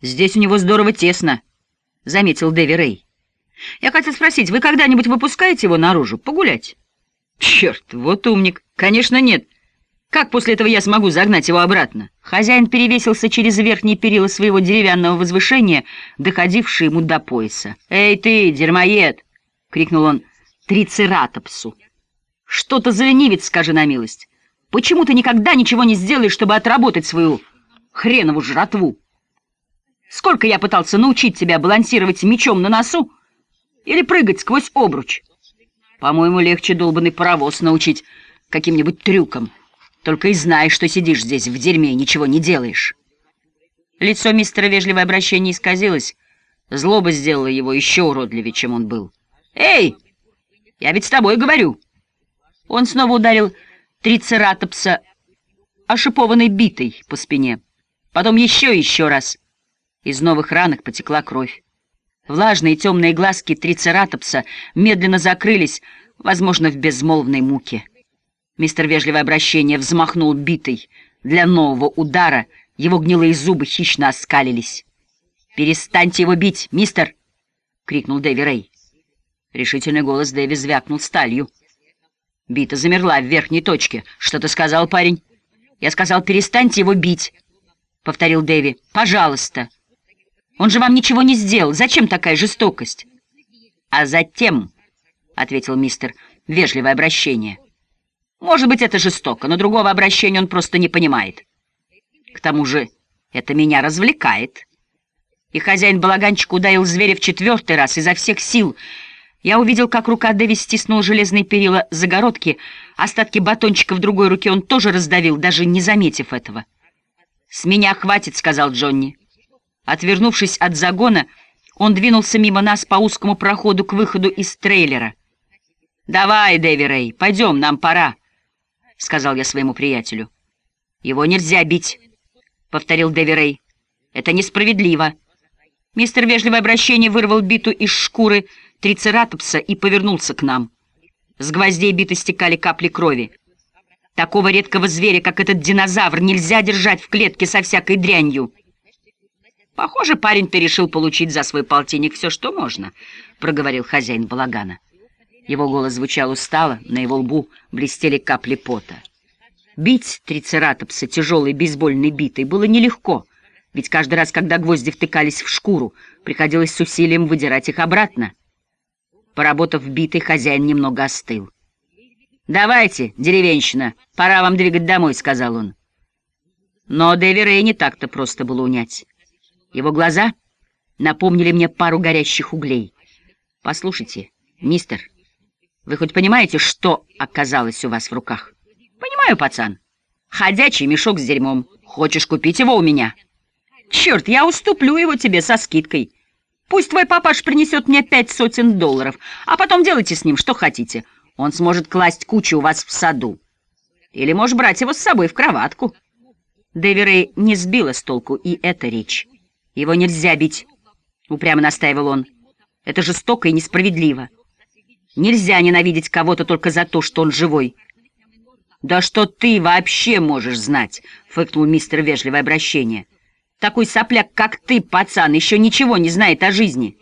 «Здесь у него здорово тесно», — заметил Дэви Рэй. «Я хотел спросить, вы когда-нибудь выпускаете его наружу погулять?» «Черт, вот умник! Конечно, нет. Как после этого я смогу загнать его обратно?» Хозяин перевесился через верхние перила своего деревянного возвышения, доходившее ему до пояса. «Эй ты, дерьмоед!» — крикнул он трицератопсу. «Что-то за ленивец, скажи на милость. Почему ты никогда ничего не сделаешь, чтобы отработать свою хренову жратву? Сколько я пытался научить тебя балансировать мечом на носу или прыгать сквозь обруч? По-моему, легче долбанный паровоз научить каким-нибудь трюкам. Только и знаешь, что сидишь здесь в дерьме и ничего не делаешь». Лицо мистера вежливое обращение исказилось. Злоба сделала его еще уродливее, чем он был. «Эй, я ведь с тобой говорю!» Он снова ударил трицератопса ошипованной битой по спине. Потом еще и еще раз. Из новых ранок потекла кровь. Влажные темные глазки трицератопса медленно закрылись, возможно, в безмолвной муке. Мистер Вежливое обращение взмахнул битой. Для нового удара его гнилые зубы хищно оскалились. «Перестаньте его бить, мистер!» — крикнул Дэви Рэй. Решительный голос Дэви звякнул сталью. Бита замерла в верхней точке. «Что ты сказал, парень?» «Я сказал, перестаньте его бить», — повторил Дэви. «Пожалуйста. Он же вам ничего не сделал. Зачем такая жестокость?» «А затем», — ответил мистер, — «вежливое обращение. Может быть, это жестоко, но другого обращения он просто не понимает. К тому же это меня развлекает». И хозяин балаганчика ударил зверя в четвертый раз изо всех сил — я увидел, как рука Дэви стиснула железные перила загородки, остатки батончика в другой руке он тоже раздавил, даже не заметив этого. «С меня хватит», — сказал Джонни. Отвернувшись от загона, он двинулся мимо нас по узкому проходу к выходу из трейлера. «Давай, Дэви Рэй, пойдем, нам пора», — сказал я своему приятелю. «Его нельзя бить», — повторил Дэви Рэй. «Это несправедливо». Мистер Вежливое обращение вырвал биту из шкуры, — трицератопса и повернулся к нам. С гвоздей биты стекали капли крови. Такого редкого зверя, как этот динозавр, нельзя держать в клетке со всякой дрянью. «Похоже, парень-то решил получить за свой полтинник все, что можно», — проговорил хозяин балагана. Его голос звучал устало, на его лбу блестели капли пота. Бить трицератопса тяжелой бейсбольной битой было нелегко, ведь каждый раз, когда гвозди втыкались в шкуру, приходилось с усилием выдирать их обратно. Поработав битой, хозяин немного остыл. «Давайте, деревенщина, пора вам двигать домой», — сказал он. Но Дэви не так-то просто было унять. Его глаза напомнили мне пару горящих углей. «Послушайте, мистер, вы хоть понимаете, что оказалось у вас в руках?» «Понимаю, пацан. Ходячий мешок с дерьмом. Хочешь купить его у меня?» «Черт, я уступлю его тебе со скидкой». Пусть твой папаш принесет мне пять сотен долларов, а потом делайте с ним что хотите. Он сможет класть кучу у вас в саду. Или можешь брать его с собой в кроватку. Дэви Рэй не сбила с толку и эта речь. Его нельзя бить, упрямо настаивал он. Это жестоко и несправедливо. Нельзя ненавидеть кого-то только за то, что он живой. «Да что ты вообще можешь знать?» — фыркнул мистер вежливое обращение. Такой сопляк, как ты, пацан, еще ничего не знает о жизни.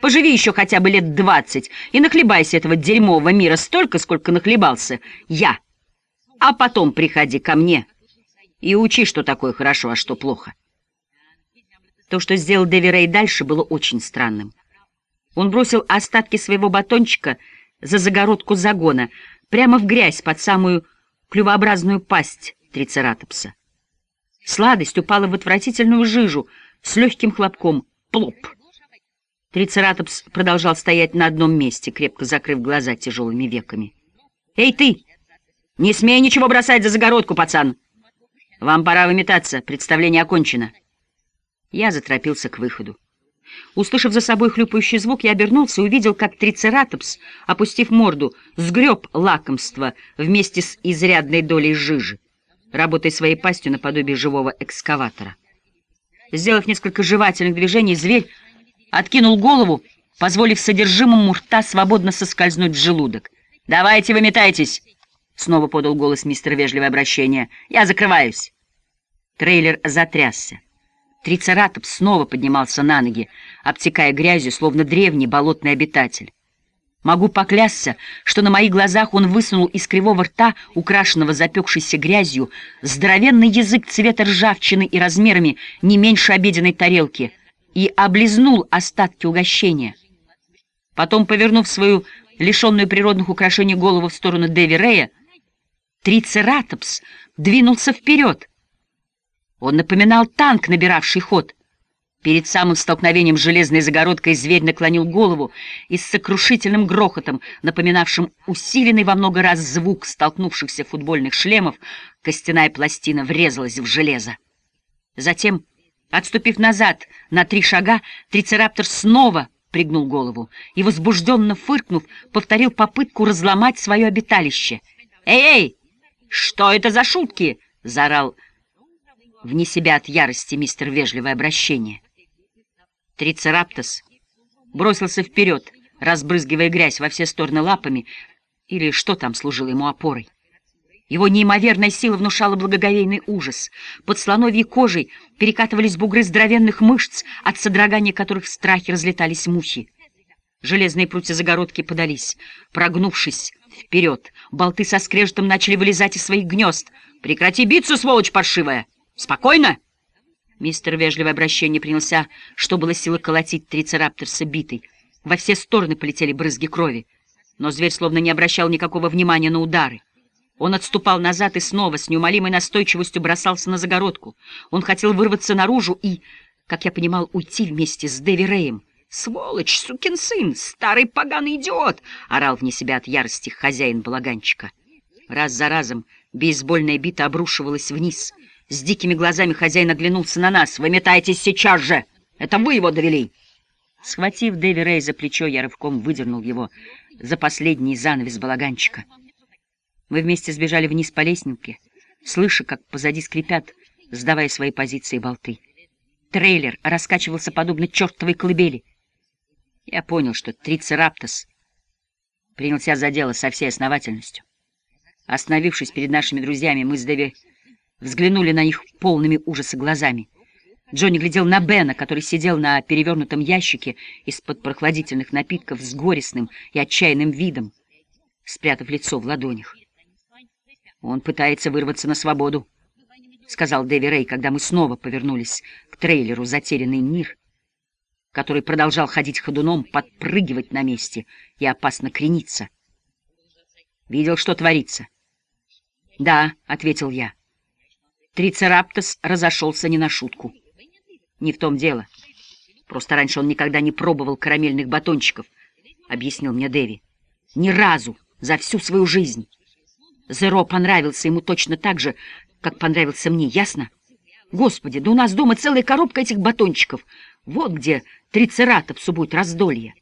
Поживи еще хотя бы лет двадцать и нахлебайся этого дерьмового мира столько, сколько нахлебался я. А потом приходи ко мне и учи, что такое хорошо, а что плохо. То, что сделал Дэви Рэй дальше, было очень странным. Он бросил остатки своего батончика за загородку загона, прямо в грязь под самую клювообразную пасть трицератопса. Сладость упала в отвратительную жижу с легким хлопком. Плоп! Трицератопс продолжал стоять на одном месте, крепко закрыв глаза тяжелыми веками. «Эй, ты! Не смей ничего бросать за загородку, пацан! Вам пора выметаться, представление окончено!» Я заторопился к выходу. Услышав за собой хлюпающий звук, я обернулся и увидел, как трицератопс, опустив морду, сгреб лакомство вместе с изрядной долей жижи работая своей пастью наподобие живого экскаватора. Сделав несколько жевательных движений, зверь откинул голову, позволив содержимому рта свободно соскользнуть в желудок. «Давайте, выметайтесь!» — снова подал голос мистер вежливое обращение. «Я закрываюсь!» Трейлер затрясся. Трицератопс снова поднимался на ноги, обтекая грязью, словно древний болотный обитатель. Могу поклясться, что на моих глазах он высунул из кривого рта, украшенного запекшейся грязью, здоровенный язык цвета ржавчины и размерами не меньше обеденной тарелки и облизнул остатки угощения. Потом, повернув свою лишенную природных украшений голову в сторону Дэви Рея, Трицератопс двинулся вперед. Он напоминал танк, набиравший ход. Перед самым столкновением с железной загородкой зверь наклонил голову и с сокрушительным грохотом, напоминавшим усиленный во много раз звук столкнувшихся футбольных шлемов, костяная пластина врезалась в железо. Затем, отступив назад на три шага, трицераптор снова пригнул голову и, возбужденно фыркнув, повторил попытку разломать свое обиталище. «Эй-эй! Что это за шутки?» — заорал вне себя от ярости мистер вежливое обращение. Трицераптос бросился вперед, разбрызгивая грязь во все стороны лапами, или что там служило ему опорой. Его неимоверная сила внушала благоговейный ужас. Под слоновьей кожей перекатывались бугры здоровенных мышц, от содрогания которых в страхе разлетались мухи. Железные прутья загородки подались. Прогнувшись вперед, болты со скрежетом начали вылезать из своих гнезд. «Прекрати биться, сволочь паршивая! Спокойно!» Мистер вежливое обращение принялся, что было силы колотить трицерапторса битой. Во все стороны полетели брызги крови. Но зверь словно не обращал никакого внимания на удары. Он отступал назад и снова с неумолимой настойчивостью бросался на загородку. Он хотел вырваться наружу и, как я понимал, уйти вместе с Дэви Рэем. «Сволочь, сукин сын, старый поганый идиот!» — орал вне себя от ярости хозяин балаганчика. Раз за разом бейсбольная бита обрушивалась вниз. С дикими глазами хозяин оглянулся на нас. «Вы метаетесь сейчас же! Это вы его довели!» Схватив Дэви Рэй за плечо, я рывком выдернул его за последний занавес балаганчика. Мы вместе сбежали вниз по лестнике, слыша, как позади скрипят, сдавая свои позиции болты. Трейлер раскачивался подобно чертовой колыбели. Я понял, что Трицераптос принялся за дело со всей основательностью. Остановившись перед нашими друзьями, мы с Дэви взглянули на них полными ужаса глазами. Джонни глядел на Бена, который сидел на перевернутом ящике из-под прохладительных напитков с горестным и отчаянным видом, спрятав лицо в ладонях. Он пытается вырваться на свободу, — сказал Дэви Рэй, когда мы снова повернулись к трейлеру «Затерянный мир», который продолжал ходить ходуном, подпрыгивать на месте и опасно крениться. «Видел, что творится?» «Да», — ответил я. Трицераптос разошелся не на шутку. «Не в том дело. Просто раньше он никогда не пробовал карамельных батончиков», — объяснил мне Дэви. «Ни разу за всю свою жизнь». Зеро понравился ему точно так же, как понравился мне, ясно? Господи, да у нас дома целая коробка этих батончиков. Вот где трицератопсу будет раздолье.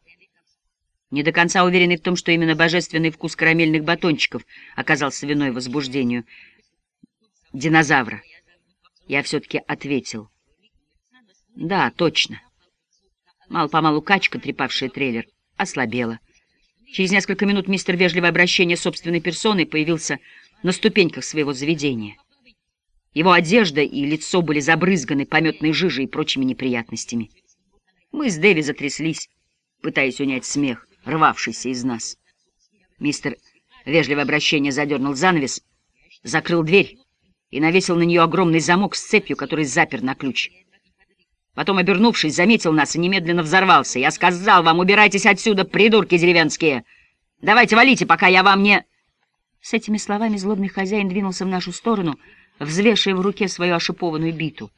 Не до конца уверенный в том, что именно божественный вкус карамельных батончиков оказался виной возбуждению динозавра. Я все-таки ответил. Да, точно. Мало-помалу качка, трепавшая трейлер, ослабела. Через несколько минут мистер вежливое обращение собственной персоной появился на ступеньках своего заведения. Его одежда и лицо были забрызганы пометной жижей и прочими неприятностями. Мы с Дэви затряслись, пытаясь унять смех, рвавшийся из нас. Мистер вежливое обращение задернул занавес, закрыл дверь и навесил на нее огромный замок с цепью, который запер на ключ. Потом, обернувшись, заметил нас и немедленно взорвался. «Я сказал вам, убирайтесь отсюда, придурки деревенские! Давайте валите, пока я вам не...» С этими словами злобный хозяин двинулся в нашу сторону, взвешивая в руке свою ошипованную биту.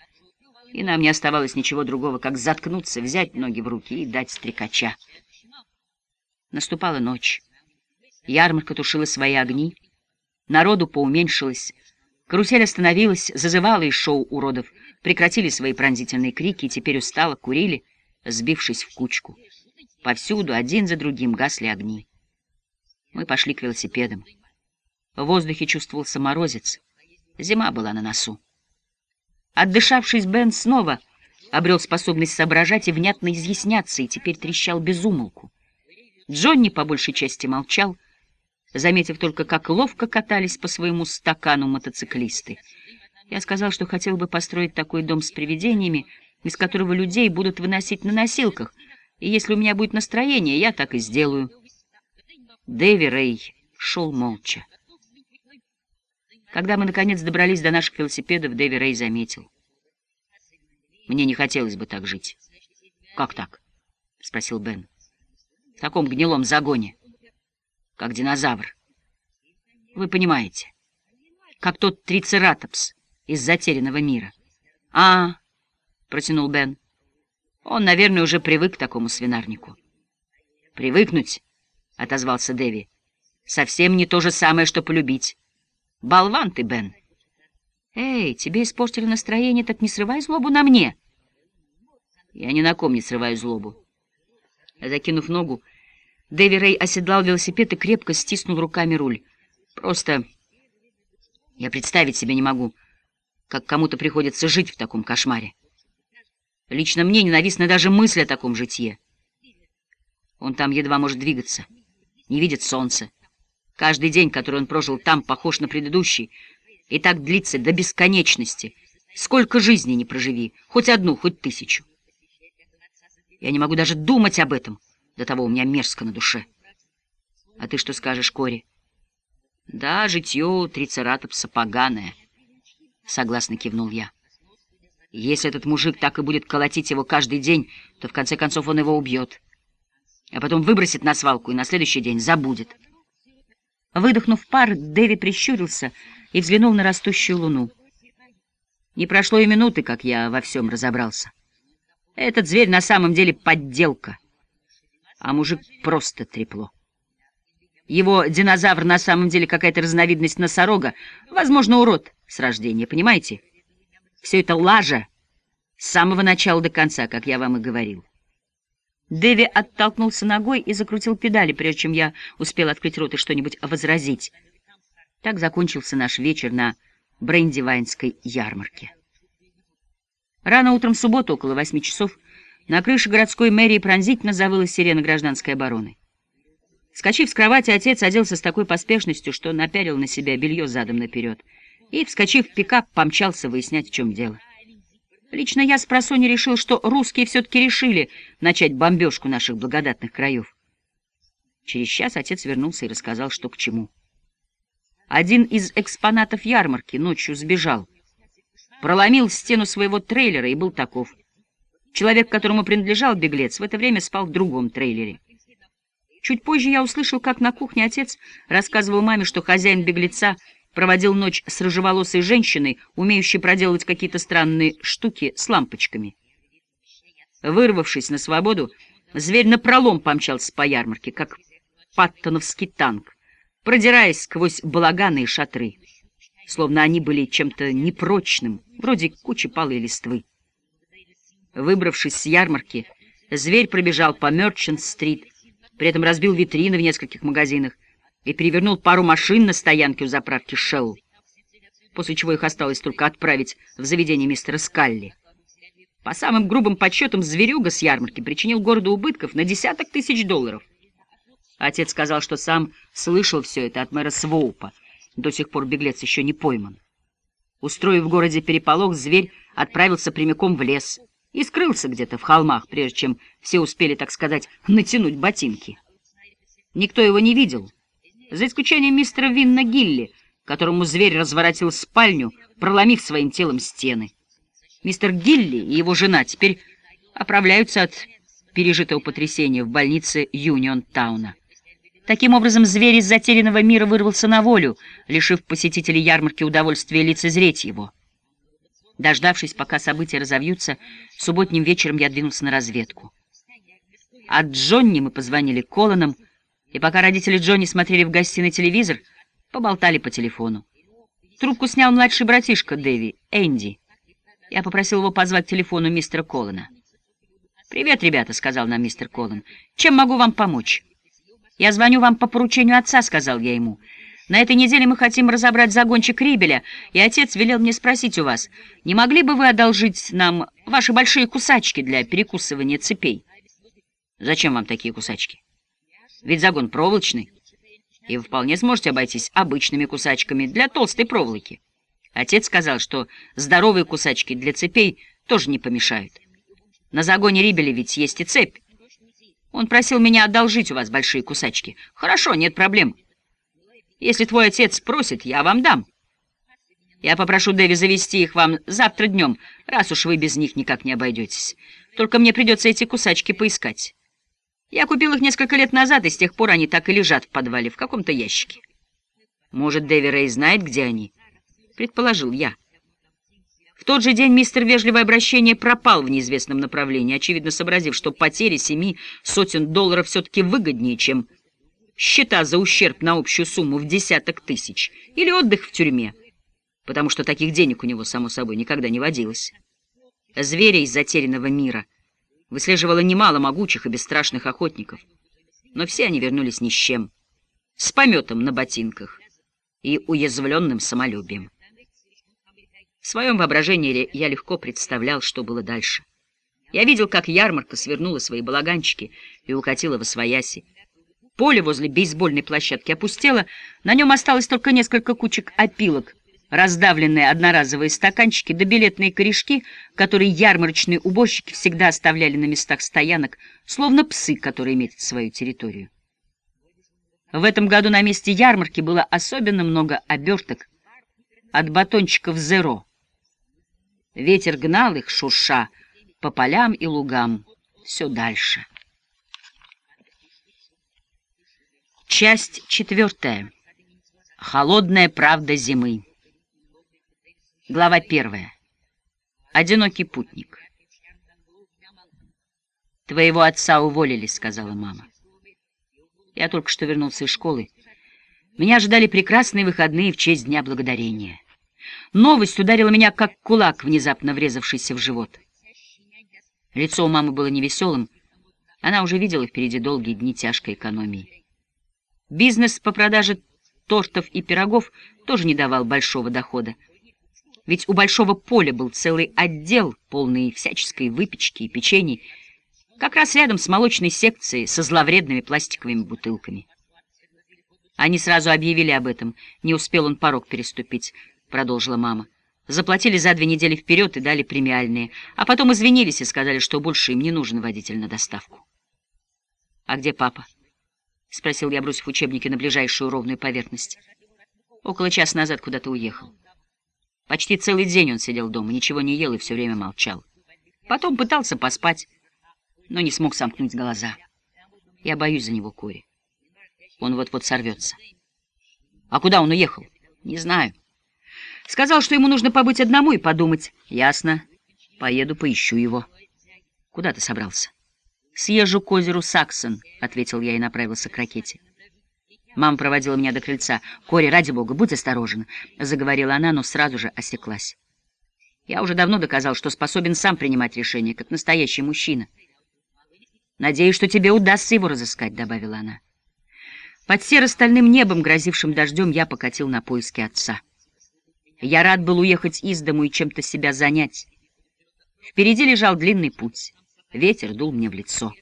И нам не оставалось ничего другого, как заткнуться, взять ноги в руки и дать стрекача. Наступала ночь. Ярмарка тушила свои огни. Народу поуменьшилось. Карусель остановилась, зазывала из шоу уродов — прекратили свои пронзительные крики и теперь устало курили, сбившись в кучку. Повсюду один за другим гасли огни. Мы пошли к велосипедам. В воздухе чувствовался морозец. Зима была на носу. Отдышавшись, Бен снова обрел способность соображать и внятно изъясняться, и теперь трещал без умолку. Джонни по большей части молчал, заметив только, как ловко катались по своему стакану мотоциклисты. Я сказал, что хотел бы построить такой дом с привидениями, из которого людей будут выносить на носилках, и если у меня будет настроение, я так и сделаю. Дэви Рэй шел молча. Когда мы, наконец, добрались до наших велосипедов, Дэви Рэй заметил. Мне не хотелось бы так жить. — Как так? — спросил Бен. — В таком гнилом загоне, как динозавр. Вы понимаете, как тот трицератопс из затерянного мира. — А, — протянул Бен, — он, наверное, уже привык к такому свинарнику. — Привыкнуть, — отозвался Дэви, — совсем не то же самое, что полюбить. Болван ты, Бен. Эй, тебе испортили настроение, так не срывай злобу на мне. Я ни на ком не срываю злобу. Закинув ногу, Дэви Рэй оседлал велосипед и крепко стиснул руками руль. Просто я представить себе не могу, как кому-то приходится жить в таком кошмаре. Лично мне ненавистна даже мысль о таком житье. Он там едва может двигаться, не видит солнца. Каждый день, который он прожил там, похож на предыдущий, и так длится до бесконечности. Сколько жизней не проживи, хоть одну, хоть тысячу. Я не могу даже думать об этом, до того у меня мерзко на душе. А ты что скажешь, Кори? Да, житье трицератопса поганое, согласно кивнул я. Если этот мужик так и будет колотить его каждый день, то в конце концов он его убьет. А потом выбросит на свалку и на следующий день забудет. Выдохнув пар, Дэви прищурился и взглянул на растущую луну. Не прошло и минуты, как я во всем разобрался. Этот зверь на самом деле подделка, а мужик просто трепло. Его динозавр на самом деле какая-то разновидность носорога, возможно, урод с рождения, понимаете? Все это лажа с самого начала до конца, как я вам и говорил. Дэви оттолкнулся ногой и закрутил педали, прежде чем я успел открыть рот и что-нибудь возразить. Так закончился наш вечер на Брендивайнской ярмарке. Рано утром в субботу, около восьми часов, на крыше городской мэрии пронзительно завыла сирена гражданской обороны. Скочив с кровати, отец оделся с такой поспешностью, что напялил на себя белье задом наперед, и, вскочив в пикап, помчался выяснять, в чем дело. Лично я с просони решил, что русские все-таки решили начать бомбежку наших благодатных краев. Через час отец вернулся и рассказал, что к чему. Один из экспонатов ярмарки ночью сбежал, проломил стену своего трейлера и был таков. Человек, которому принадлежал беглец, в это время спал в другом трейлере. Чуть позже я услышал, как на кухне отец рассказывал маме, что хозяин беглеца — проводил ночь с рыжеволосой женщиной, умеющей проделать какие-то странные штуки с лампочками. Вырвавшись на свободу, зверь напролом помчался по ярмарке, как паттоновский танк, продираясь сквозь балаганы и шатры, словно они были чем-то непрочным, вроде кучи палой листвы. Выбравшись с ярмарки, зверь пробежал по Мерчант-стрит, при этом разбил витрины в нескольких магазинах, и перевернул пару машин на стоянке у заправки «Шелл», после чего их осталось только отправить в заведение мистера Скалли. По самым грубым подсчетам, зверюга с ярмарки причинил городу убытков на десяток тысяч долларов. Отец сказал, что сам слышал все это от мэра Своупа. До сих пор беглец еще не пойман. Устроив в городе переполох, зверь отправился прямиком в лес и скрылся где-то в холмах, прежде чем все успели, так сказать, натянуть ботинки. Никто его не видел, за исключением мистера Винна Гилли, которому зверь разворотил спальню, проломив своим телом стены. Мистер Гилли и его жена теперь оправляются от пережитого потрясения в больнице Юнион-тауна. Таким образом, зверь из затерянного мира вырвался на волю, лишив посетителей ярмарки удовольствия лицезреть его. Дождавшись, пока события разовьются, субботним вечером я двинулся на разведку. От Джонни мы позвонили Колонам, и пока родители Джонни смотрели в гостиной телевизор, поболтали по телефону. Трубку снял младший братишка Дэви, Энди. Я попросил его позвать к телефону мистера Коллина. «Привет, ребята», — сказал нам мистер Коллин. «Чем могу вам помочь?» «Я звоню вам по поручению отца», — сказал я ему. «На этой неделе мы хотим разобрать загончик Рибеля, и отец велел мне спросить у вас, не могли бы вы одолжить нам ваши большие кусачки для перекусывания цепей?» «Зачем вам такие кусачки?» Ведь загон проволочный, и вы вполне сможете обойтись обычными кусачками для толстой проволоки. Отец сказал, что здоровые кусачки для цепей тоже не помешают. На загоне Рибели ведь есть и цепь. Он просил меня одолжить у вас большие кусачки. Хорошо, нет проблем. Если твой отец просит, я вам дам. Я попрошу Дэви завести их вам завтра днем, раз уж вы без них никак не обойдетесь. Только мне придется эти кусачки поискать. Я купил их несколько лет назад, и с тех пор они так и лежат в подвале, в каком-то ящике. Может, Дэви Рэй знает, где они? Предположил я. В тот же день мистер Вежливое обращение пропал в неизвестном направлении, очевидно сообразив, что потери семи сотен долларов все-таки выгоднее, чем счета за ущерб на общую сумму в десяток тысяч или отдых в тюрьме, потому что таких денег у него, само собой, никогда не водилось. Зверя из затерянного мира выслеживало немало могучих и бесстрашных охотников, но все они вернулись ни с чем, с пометом на ботинках и уязвленным самолюбием. В своем воображении я легко представлял, что было дальше. Я видел, как ярмарка свернула свои балаганчики и укатила во свояси. Поле возле бейсбольной площадки опустело, на нем осталось только несколько кучек опилок, раздавленные одноразовые стаканчики да билетные корешки, которые ярмарочные уборщики всегда оставляли на местах стоянок, словно псы, которые метят свою территорию. В этом году на месте ярмарки было особенно много оберток от батончиков «Зеро», Ветер гнал их, шурша, по полям и лугам все дальше. Часть четвертая. Холодная правда зимы. Глава первая. Одинокий путник. «Твоего отца уволили», — сказала мама. Я только что вернулся из школы. Меня ожидали прекрасные выходные в честь Дня Благодарения. Новость ударила меня, как кулак, внезапно врезавшийся в живот. Лицо у мамы было невеселым. Она уже видела впереди долгие дни тяжкой экономии. Бизнес по продаже тортов и пирогов тоже не давал большого дохода. Ведь у большого поля был целый отдел, полный всяческой выпечки и печений, как раз рядом с молочной секцией со зловредными пластиковыми бутылками. Они сразу объявили об этом, не успел он порог переступить. — продолжила мама. Заплатили за две недели вперед и дали премиальные, а потом извинились и сказали, что больше им не нужен водитель на доставку. — А где папа? — спросил я, бросив учебники на ближайшую ровную поверхность. Около часа назад куда-то уехал. Почти целый день он сидел дома, ничего не ел и все время молчал. Потом пытался поспать, но не смог сомкнуть глаза. Я боюсь за него, Кори. Он вот-вот сорвется. А куда он уехал? Не знаю. Сказал, что ему нужно побыть одному и подумать. Ясно. Поеду, поищу его. Куда ты собрался? Съезжу к озеру Саксон, — ответил я и направился к ракете. Мама проводила меня до крыльца. «Кори, ради бога, будь осторожен», — заговорила она, но сразу же осеклась. «Я уже давно доказал, что способен сам принимать решения, как настоящий мужчина. Надеюсь, что тебе удастся его разыскать», — добавила она. Под серо-стальным небом, грозившим дождем, я покатил на поиски отца. Я рад был уехать из дому и чем-то себя занять. Впереди лежал длинный путь. Ветер дул мне в лицо.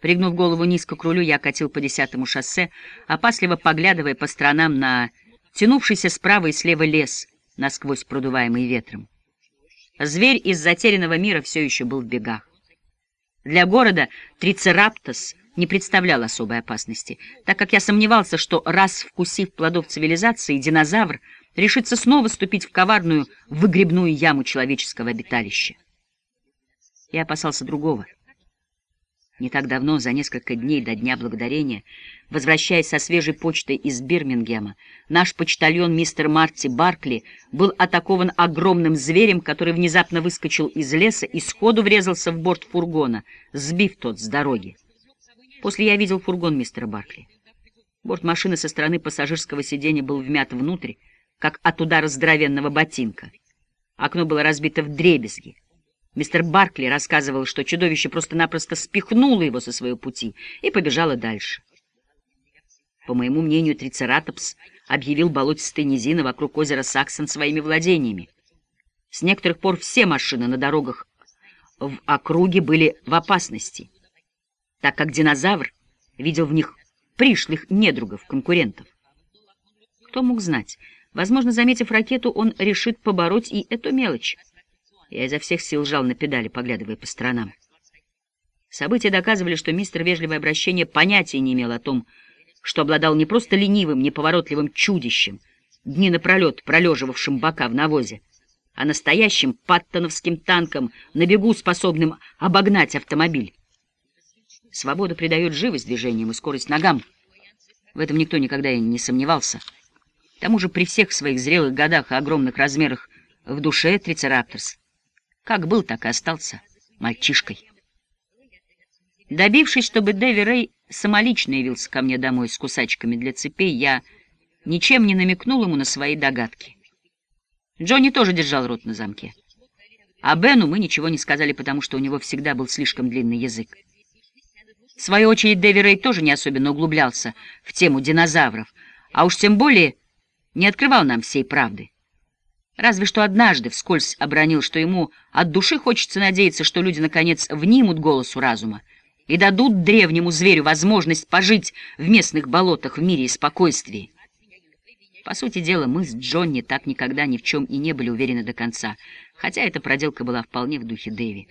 Пригнув голову низко к рулю, я катил по десятому шоссе, опасливо поглядывая по сторонам на тянувшийся справа и слева лес, насквозь продуваемый ветром. Зверь из затерянного мира все еще был в бегах. Для города Трицераптос не представлял особой опасности, так как я сомневался, что раз вкусив плодов цивилизации, динозавр — решится снова ступить в коварную выгребную яму человеческого обиталища. Я опасался другого. Не так давно, за несколько дней до Дня Благодарения, возвращаясь со свежей почтой из Бирмингема, наш почтальон мистер Марти Баркли был атакован огромным зверем, который внезапно выскочил из леса и сходу врезался в борт фургона, сбив тот с дороги. После я видел фургон мистера Баркли. Борт машины со стороны пассажирского сиденья был вмят внутрь, как от удара здоровенного ботинка. Окно было разбито в дребезги. Мистер Баркли рассказывал, что чудовище просто-напросто спихнуло его со своего пути и побежало дальше. По моему мнению, Трицератопс объявил болотистые низины вокруг озера Саксон своими владениями. С некоторых пор все машины на дорогах в округе были в опасности, так как динозавр видел в них пришлых недругов, конкурентов. Кто мог знать, Возможно, заметив ракету, он решит побороть и эту мелочь. Я изо всех сил жал на педали, поглядывая по сторонам. События доказывали, что мистер Вежливое обращение понятия не имел о том, что обладал не просто ленивым, неповоротливым чудищем, дни напролет пролеживавшим бока в навозе, а настоящим паттоновским танком, на бегу способным обогнать автомобиль. Свобода придает живость движениям и скорость ногам. В этом никто никогда и не сомневался. К тому же при всех своих зрелых годах и огромных размерах в душе Трицерапторс как был, так и остался мальчишкой. Добившись, чтобы Дэви Рэй самолично явился ко мне домой с кусачками для цепей, я ничем не намекнул ему на свои догадки. Джонни тоже держал рот на замке. А Бену мы ничего не сказали, потому что у него всегда был слишком длинный язык. В свою очередь, Дэви Рэй тоже не особенно углублялся в тему динозавров, а уж тем более не открывал нам всей правды. Разве что однажды вскользь обронил, что ему от души хочется надеяться, что люди, наконец, внимут голосу разума и дадут древнему зверю возможность пожить в местных болотах в мире и спокойствии. По сути дела, мы с Джонни так никогда ни в чем и не были уверены до конца, хотя эта проделка была вполне в духе Дэви.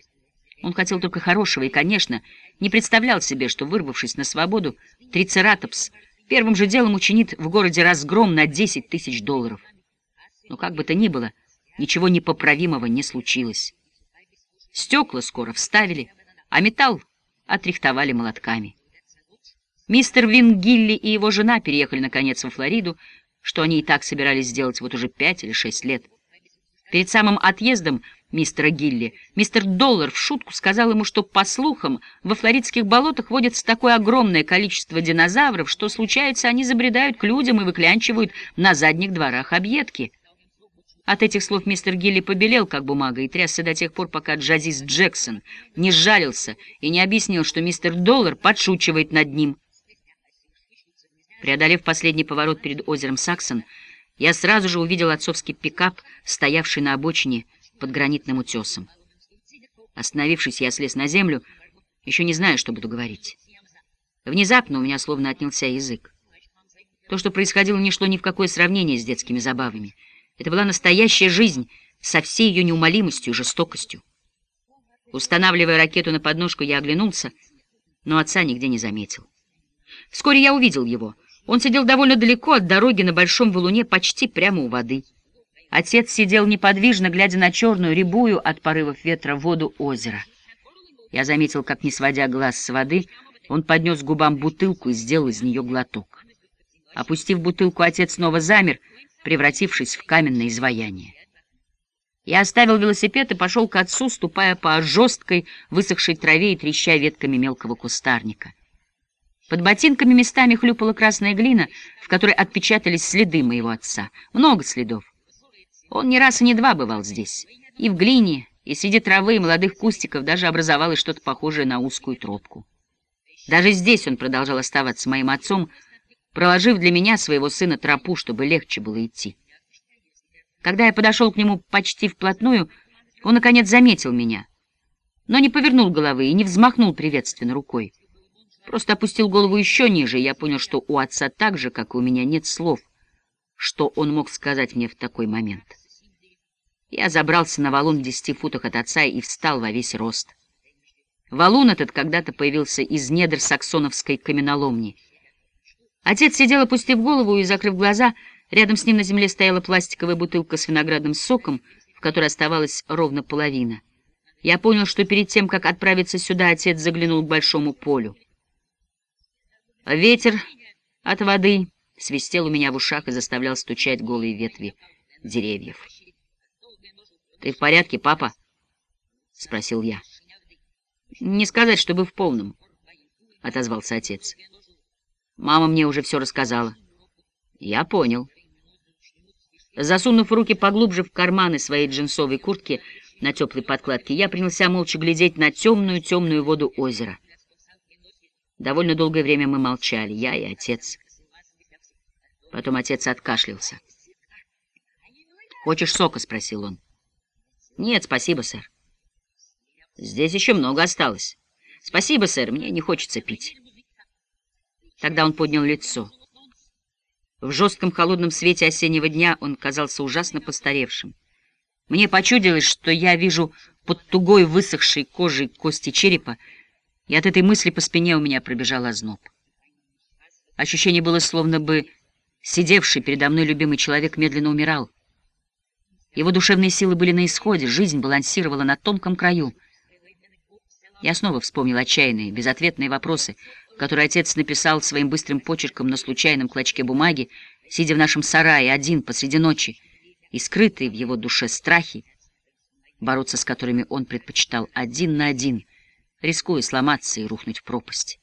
Он хотел только хорошего и, конечно, не представлял себе, что, вырвавшись на свободу, Трицератопс первым же делом учинит в городе разгром на 10 тысяч долларов. Но как бы то ни было, ничего непоправимого не случилось. Стекла скоро вставили, а металл отрихтовали молотками. Мистер Вингилли и его жена переехали, наконец, во Флориду, что они и так собирались сделать вот уже пять или шесть лет. Перед самым отъездом мистера Гилли мистер Доллар в шутку сказал ему, что, по слухам, во флоридских болотах водится такое огромное количество динозавров, что, случается, они забредают к людям и выклянчивают на задних дворах объедки — от этих слов мистер Гилли побелел, как бумага, и трясся до тех пор, пока Джазис Джексон не сжалился и не объяснил, что мистер Доллар подшучивает над ним. Преодолев последний поворот перед озером Саксон, я сразу же увидел отцовский пикап, стоявший на обочине под гранитным утесом. Остановившись, я слез на землю, еще не зная, что буду говорить. Внезапно у меня словно отнялся язык. То, что происходило, не шло ни в какое сравнение с детскими забавами — это была настоящая жизнь со всей ее неумолимостью и жестокостью. Устанавливая ракету на подножку, я оглянулся, но отца нигде не заметил. Вскоре я увидел его. Он сидел довольно далеко от дороги на большом валуне, почти прямо у воды. Отец сидел неподвижно, глядя на черную, рябую от порывов ветра воду озера. Я заметил, как, не сводя глаз с воды, он поднес к губам бутылку и сделал из нее глоток. Опустив бутылку, отец снова замер — превратившись в каменное изваяние. Я оставил велосипед и пошел к отцу, ступая по жесткой, высохшей траве и треща ветками мелкого кустарника. Под ботинками местами хлюпала красная глина, в которой отпечатались следы моего отца. Много следов. Он не раз и не два бывал здесь. И в глине, и среди травы и молодых кустиков даже образовалось что-то похожее на узкую тропку. Даже здесь он продолжал оставаться моим отцом, проложив для меня, своего сына, тропу, чтобы легче было идти. Когда я подошел к нему почти вплотную, он, наконец, заметил меня, но не повернул головы и не взмахнул приветственно рукой. Просто опустил голову еще ниже, и я понял, что у отца так же, как и у меня, нет слов, что он мог сказать мне в такой момент. Я забрался на валун в десяти футах от отца и встал во весь рост. Валун этот когда-то появился из недр саксоновской каменоломни — Отец сидел, опустив голову и закрыв глаза. Рядом с ним на земле стояла пластиковая бутылка с виноградным соком, в которой оставалась ровно половина. Я понял, что перед тем, как отправиться сюда, отец заглянул к большому полю. Ветер от воды свистел у меня в ушах и заставлял стучать голые ветви деревьев. — Ты в порядке, папа? — спросил я. — Не сказать, чтобы в полном, — отозвался отец. — Мама мне уже все рассказала. Я понял. Засунув руки поглубже в карманы своей джинсовой куртки на теплой подкладке, я принялся молча глядеть на темную-темную воду озера. Довольно долгое время мы молчали, я и отец. Потом отец откашлялся. «Хочешь сока?» — спросил он. «Нет, спасибо, сэр». «Здесь еще много осталось». «Спасибо, сэр, мне не хочется пить». Тогда он поднял лицо. В жестком холодном свете осеннего дня он казался ужасно постаревшим. Мне почудилось, что я вижу под тугой высохшей кожей кости черепа, и от этой мысли по спине у меня пробежал озноб. Ощущение было, словно бы сидевший передо мной любимый человек медленно умирал. Его душевные силы были на исходе, жизнь балансировала на тонком краю. Я снова вспомнил отчаянные, безответные вопросы, которые отец написал своим быстрым почерком на случайном клочке бумаги, сидя в нашем сарае один посреди ночи, и скрытые в его душе страхи, бороться с которыми он предпочитал один на один, рискуя сломаться и рухнуть в пропасть.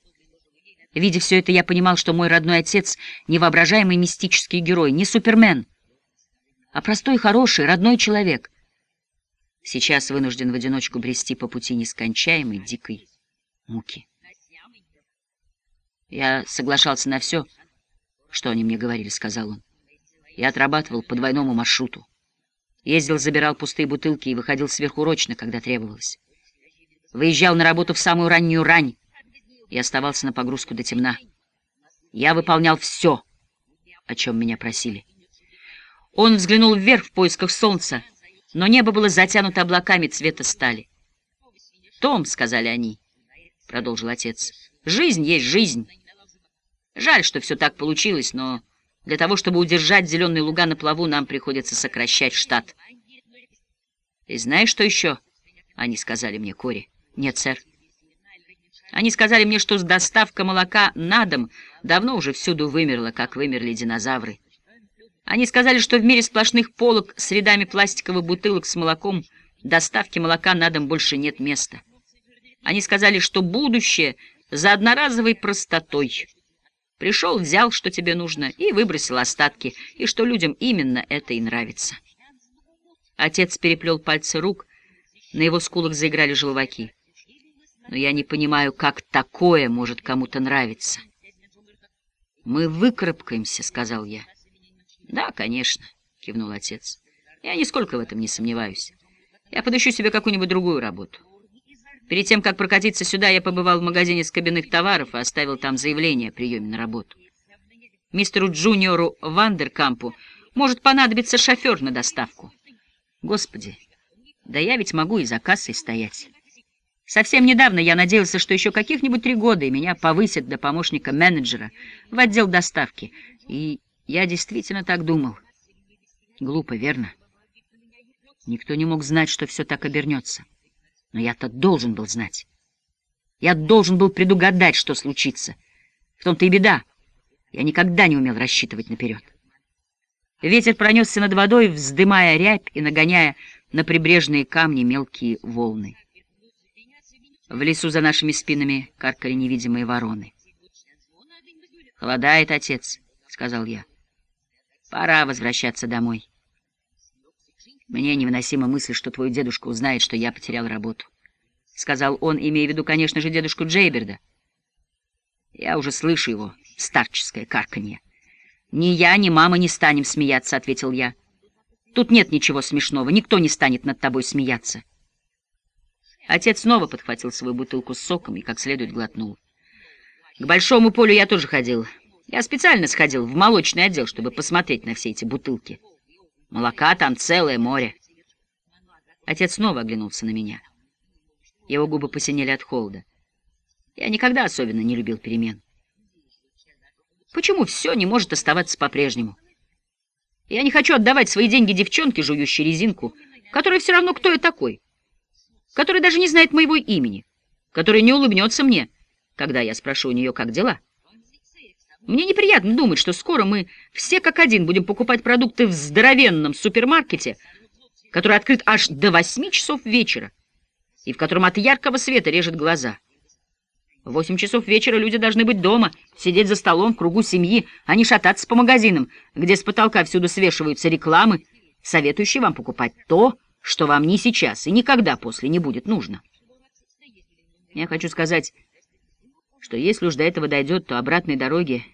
Видя все это, я понимал, что мой родной отец — невоображаемый мистический герой, не супермен, а простой, хороший, родной человек. Сейчас вынужден в одиночку брести по пути нескончаемой, дикой муки. Я соглашался на все, что они мне говорили, — сказал он. Я отрабатывал по двойному маршруту. Ездил, забирал пустые бутылки и выходил сверхурочно, когда требовалось. Выезжал на работу в самую раннюю рань и оставался на погрузку до темна. Я выполнял все, о чем меня просили. Он взглянул вверх в поисках солнца, но небо было затянуто облаками цвета стали. «Том», — сказали они, — продолжил отец, — «жизнь есть жизнь. Жаль, что все так получилось, но для того, чтобы удержать зеленые луга на плаву, нам приходится сокращать штат». «И знаешь, что еще?» — они сказали мне, Кори. «Нет, сэр». Они сказали мне, что доставка молока на дом давно уже всюду вымерла, как вымерли динозавры. Они сказали, что в мире сплошных полок с рядами пластиковых бутылок с молоком доставки молока на дом больше нет места. Они сказали, что будущее за одноразовой простотой. Пришел, взял, что тебе нужно, и выбросил остатки, и что людям именно это и нравится. Отец переплел пальцы рук, на его скулах заиграли желваки но я не понимаю, как такое может кому-то нравиться. «Мы выкарабкаемся», — сказал я. «Да, конечно», — кивнул отец. «Я нисколько в этом не сомневаюсь. Я подыщу себе какую-нибудь другую работу. Перед тем, как прокатиться сюда, я побывал в магазине с кабинных товаров и оставил там заявление о приеме на работу. Мистеру Джуниору Вандеркампу может понадобиться шофер на доставку. Господи, да я ведь могу и за кассой стоять». Совсем недавно я надеялся, что еще каких-нибудь три года и меня повысят до помощника менеджера в отдел доставки. И я действительно так думал. Глупо, верно? Никто не мог знать, что все так обернется. Но я-то должен был знать. Я должен был предугадать, что случится. В том-то и беда. Я никогда не умел рассчитывать наперед. Ветер пронесся над водой, вздымая рябь и нагоняя на прибрежные камни мелкие волны. В лесу за нашими спинами каркали невидимые вороны. «Холодает, отец», — сказал я. «Пора возвращаться домой. Мне невыносима мысль, что твой дедушка узнает, что я потерял работу», — сказал он, имея в виду, конечно же, дедушку Джейберда. Я уже слышу его старческое карканье. «Ни я, ни мама не станем смеяться», — ответил я. «Тут нет ничего смешного, никто не станет над тобой смеяться». Отец снова подхватил свою бутылку с соком и как следует глотнул. К большому полю я тоже ходил. Я специально сходил в молочный отдел, чтобы посмотреть на все эти бутылки. Молока там целое море. Отец снова оглянулся на меня. Его губы посинели от холода. Я никогда особенно не любил перемен. Почему все не может оставаться по-прежнему? Я не хочу отдавать свои деньги девчонке, жующей резинку, которая все равно кто я такой который даже не знает моего имени, который не улыбнется мне, когда я спрошу у нее, как дела. Мне неприятно думать, что скоро мы все как один будем покупать продукты в здоровенном супермаркете, который открыт аж до восьми часов вечера и в котором от яркого света режет глаза. В восемь часов вечера люди должны быть дома, сидеть за столом в кругу семьи, а не шататься по магазинам, где с потолка всюду свешиваются рекламы, советующие вам покупать то, что вам ни сейчас и никогда после не будет нужно. Я хочу сказать, что если уж до этого дойдет, то обратной дороги,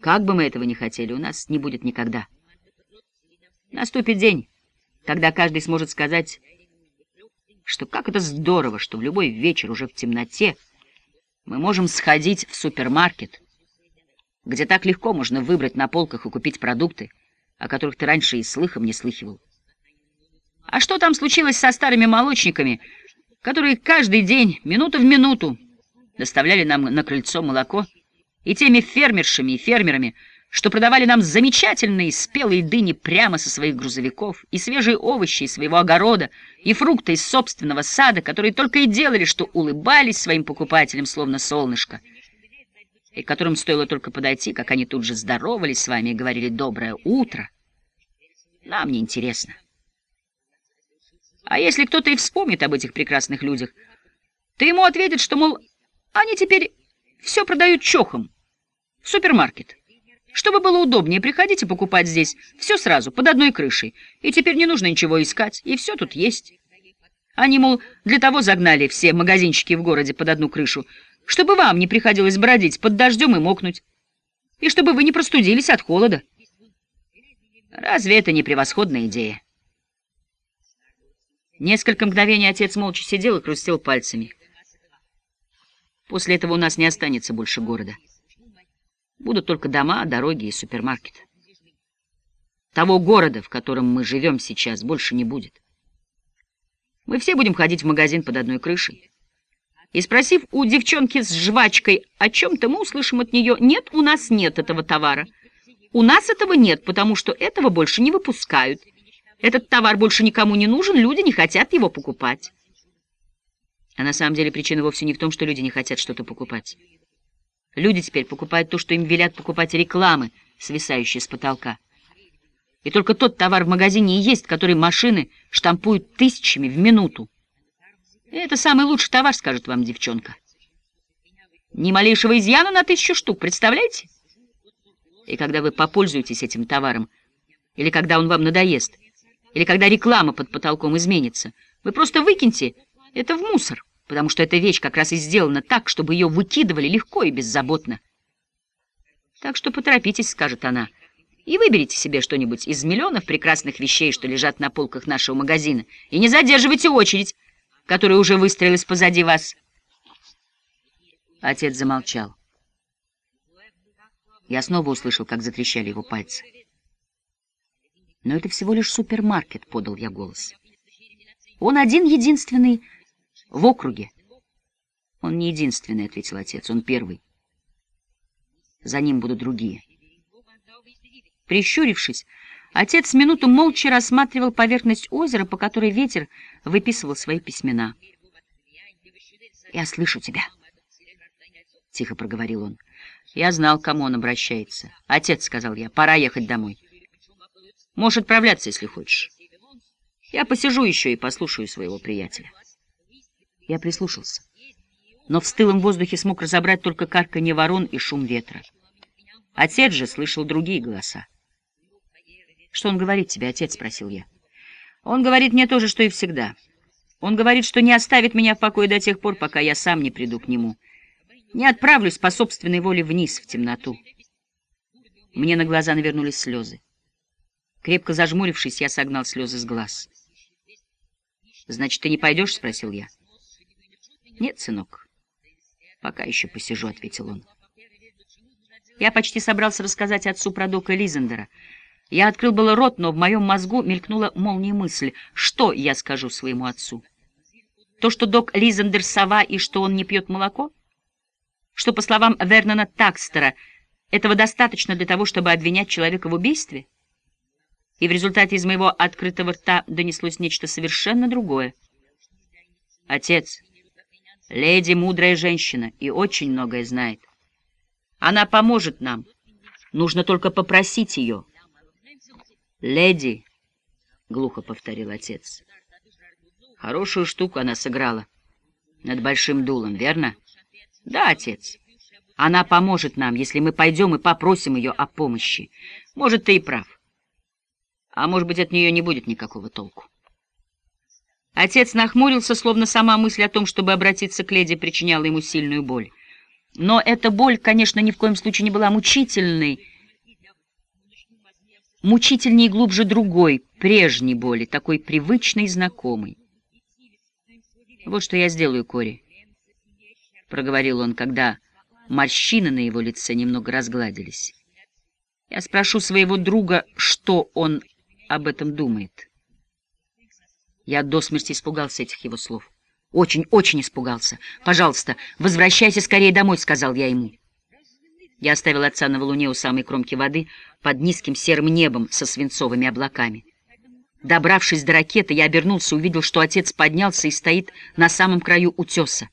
как бы мы этого ни хотели, у нас не будет никогда. Наступит день, когда каждый сможет сказать, что как это здорово, что в любой вечер уже в темноте мы можем сходить в супермаркет, где так легко можно выбрать на полках и купить продукты, о которых ты раньше и слыхом не слыхивал. А что там случилось со старыми молочниками, которые каждый день, минуту в минуту, доставляли нам на крыльцо молоко, и теми фермершами и фермерами, что продавали нам замечательные спелые дыни прямо со своих грузовиков, и свежие овощи из своего огорода, и фрукты из собственного сада, которые только и делали, что улыбались своим покупателям, словно солнышко, и которым стоило только подойти, как они тут же здоровались с вами и говорили «доброе утро». Нам не интересно. А если кто-то и вспомнит об этих прекрасных людях, то ему ответит, что, мол, они теперь все продают чохом супермаркет. Чтобы было удобнее, приходите покупать здесь все сразу, под одной крышей. И теперь не нужно ничего искать, и все тут есть. Они, мол, для того загнали все магазинчики в городе под одну крышу, чтобы вам не приходилось бродить под дождем и мокнуть, и чтобы вы не простудились от холода. Разве это не превосходная идея? Несколько мгновений отец молча сидел и хрустел пальцами. После этого у нас не останется больше города. Будут только дома, дороги и супермаркет. Того города, в котором мы живем сейчас, больше не будет. Мы все будем ходить в магазин под одной крышей. И спросив у девчонки с жвачкой о чем-то, мы услышим от нее «Нет, у нас нет этого товара». У нас этого нет, потому что этого больше не выпускают. Этот товар больше никому не нужен, люди не хотят его покупать. А на самом деле причина вовсе не в том, что люди не хотят что-то покупать. Люди теперь покупают то, что им велят покупать рекламы, свисающие с потолка. И только тот товар в магазине и есть, который машины штампуют тысячами в минуту. И это самый лучший товар, скажет вам девчонка. Ни малейшего изъяна на тысячу штук, представляете? И когда вы попользуетесь этим товаром, или когда он вам надоест, или когда реклама под потолком изменится, вы просто выкиньте это в мусор потому что эта вещь как раз и сделана так, чтобы ее выкидывали легко и беззаботно. Так что поторопитесь, скажет она, и выберите себе что-нибудь из миллионов прекрасных вещей, что лежат на полках нашего магазина, и не задерживайте очередь, которая уже выстроилась позади вас. Отец замолчал. Я снова услышал, как затрещали его пальцы. «Но это всего лишь супермаркет», — подал я голос. «Он один-единственный в округе. Он не единственный, — ответил отец, — он первый. За ним будут другие. Прищурившись, отец минуту молча рассматривал поверхность озера, по которой ветер выписывал свои письмена. «Я слышу тебя», — тихо проговорил он. Я знал, к кому он обращается. «Отец», — сказал я, — «пора ехать домой. Можешь отправляться, если хочешь. Я посижу еще и послушаю своего приятеля». Я прислушался, но в стылом воздухе смог разобрать только карканье ворон и шум ветра. Отец же слышал другие голоса. «Что он говорит тебе, отец?» — спросил я. «Он говорит мне то же, что и всегда. Он говорит, что не оставит меня в покое до тех пор, пока я сам не приду к нему. Не отправлюсь по собственной воле вниз, в темноту». Мне на глаза навернулись слезы. Крепко зажмурившись, я согнал слезы с глаз. «Значит, ты не пойдешь?» — спросил я. «Нет, сынок, пока еще посижу», — ответил он. Я почти собрался рассказать отцу про Дока Лизендера. Я открыл было рот, но в моем мозгу мелькнула молния мысль. Что я скажу своему отцу? То, что Док Лизендер — сова и что он не пьет молоко? Что, по словам Вернона Такстера, этого достаточно для того, чтобы обвинять человека в убийстве? И в результате из моего открытого рта донеслось нечто совершенно другое. «Отец», Леди мудрая женщина и очень многое знает. Она поможет нам. Нужно только попросить ее. Леди, — глухо повторил отец. Хорошую штуку она сыграла. Над большим дулом, верно? Да, отец. Она поможет нам, если мы пойдем и попросим ее о помощи. Может, ты и прав. А может быть, от нее не будет никакого толку. Отец нахмурился, словно сама мысль о том, чтобы обратиться к леди, причиняла ему сильную боль. Но эта боль, конечно, ни в коем случае не была мучительной, мучительнее и глубже другой, прежней боли, такой привычной и знакомой. «Вот что я сделаю, Кори», — проговорил он, когда морщины на его лице немного разгладились. «Я спрошу своего друга, что он об этом думает». Я до смерти испугался этих его слов. Очень-очень испугался. «Пожалуйста, возвращайся скорее домой», — сказал я ему. Я оставил отца на валуне у самой кромки воды под низким серым небом со свинцовыми облаками. Добравшись до ракеты, я обернулся, увидел, что отец поднялся и стоит на самом краю утеса.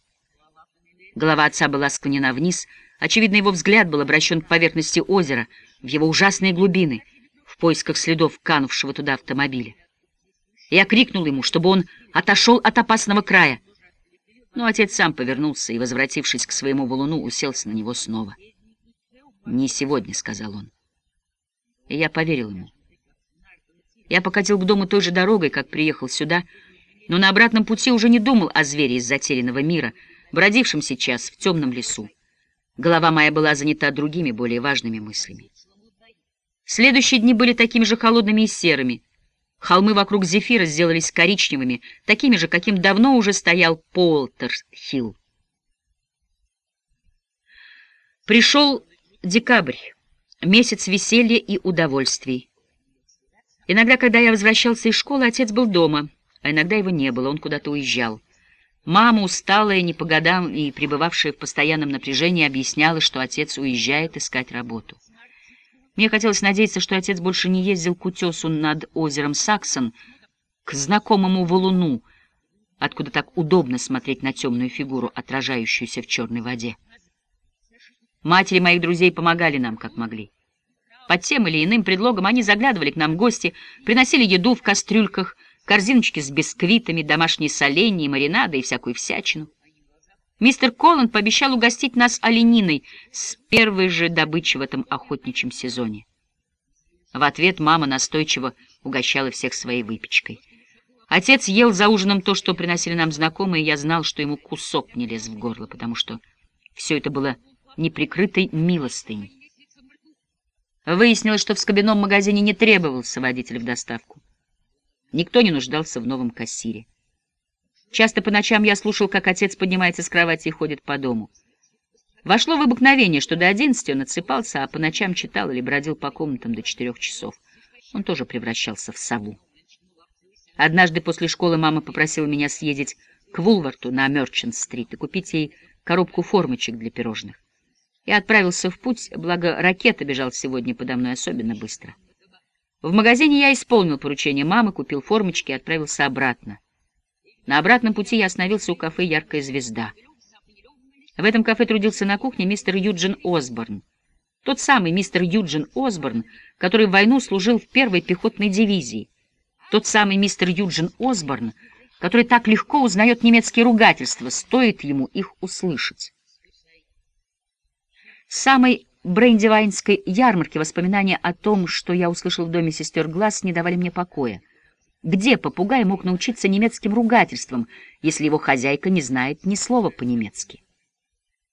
Голова отца была склонена вниз, очевидно, его взгляд был обращен к поверхности озера, в его ужасные глубины, в поисках следов канувшего туда автомобиля. Я крикнул ему, чтобы он отошел от опасного края, но отец сам повернулся и, возвратившись к своему валуну, уселся на него снова. «Не сегодня», — сказал он. И я поверил ему. Я покатил к дому той же дорогой, как приехал сюда, но на обратном пути уже не думал о звере из затерянного мира, бродившем сейчас в темном лесу. Голова моя была занята другими, более важными мыслями. Следующие дни были такими же холодными и серыми. Холмы вокруг Зефира сделались коричневыми, такими же, каким давно уже стоял Полтер-Хилл. Пришел декабрь, месяц веселья и удовольствий. Иногда, когда я возвращался из школы, отец был дома, а иногда его не было, он куда-то уезжал. Мама, усталая, не по годам и пребывавшая в постоянном напряжении, объясняла, что отец уезжает искать работу. Мне хотелось надеяться, что отец больше не ездил к утесу над озером Саксон, к знакомому валуну, откуда так удобно смотреть на темную фигуру, отражающуюся в черной воде. Матери моих друзей помогали нам, как могли. Под тем или иным предлогом они заглядывали к нам в гости, приносили еду в кастрюльках, корзиночки с бисквитами, домашние соленья, маринады и всякую всячину. Мистер Коллан пообещал угостить нас олениной с первой же добычи в этом охотничьем сезоне. В ответ мама настойчиво угощала всех своей выпечкой. Отец ел за ужином то, что приносили нам знакомые, и я знал, что ему кусок не лез в горло, потому что все это было неприкрытой милостыней. Выяснилось, что в скобяном магазине не требовался водитель в доставку. Никто не нуждался в новом кассире. Часто по ночам я слушал, как отец поднимается с кровати и ходит по дому. Вошло в обыкновение, что до одиннадцати он отсыпался, а по ночам читал или бродил по комнатам до четырех часов. Он тоже превращался в сову. Однажды после школы мама попросила меня съездить к Вулварту на Мерчант-стрит и купить ей коробку формочек для пирожных. Я отправился в путь, благо ракета бежал сегодня подо мной особенно быстро. В магазине я исполнил поручение мамы, купил формочки и отправился обратно. На обратном пути я остановился у кафе «Яркая звезда». В этом кафе трудился на кухне мистер Юджин Осборн. Тот самый мистер Юджин Осборн, который в войну служил в первой пехотной дивизии. Тот самый мистер Юджин Осборн, который так легко узнает немецкие ругательства, стоит ему их услышать. С самой брендивайнской ярмарки воспоминания о том, что я услышал в доме сестер Глаз, не давали мне покоя. Где попугай мог научиться немецким ругательствам, если его хозяйка не знает ни слова по-немецки?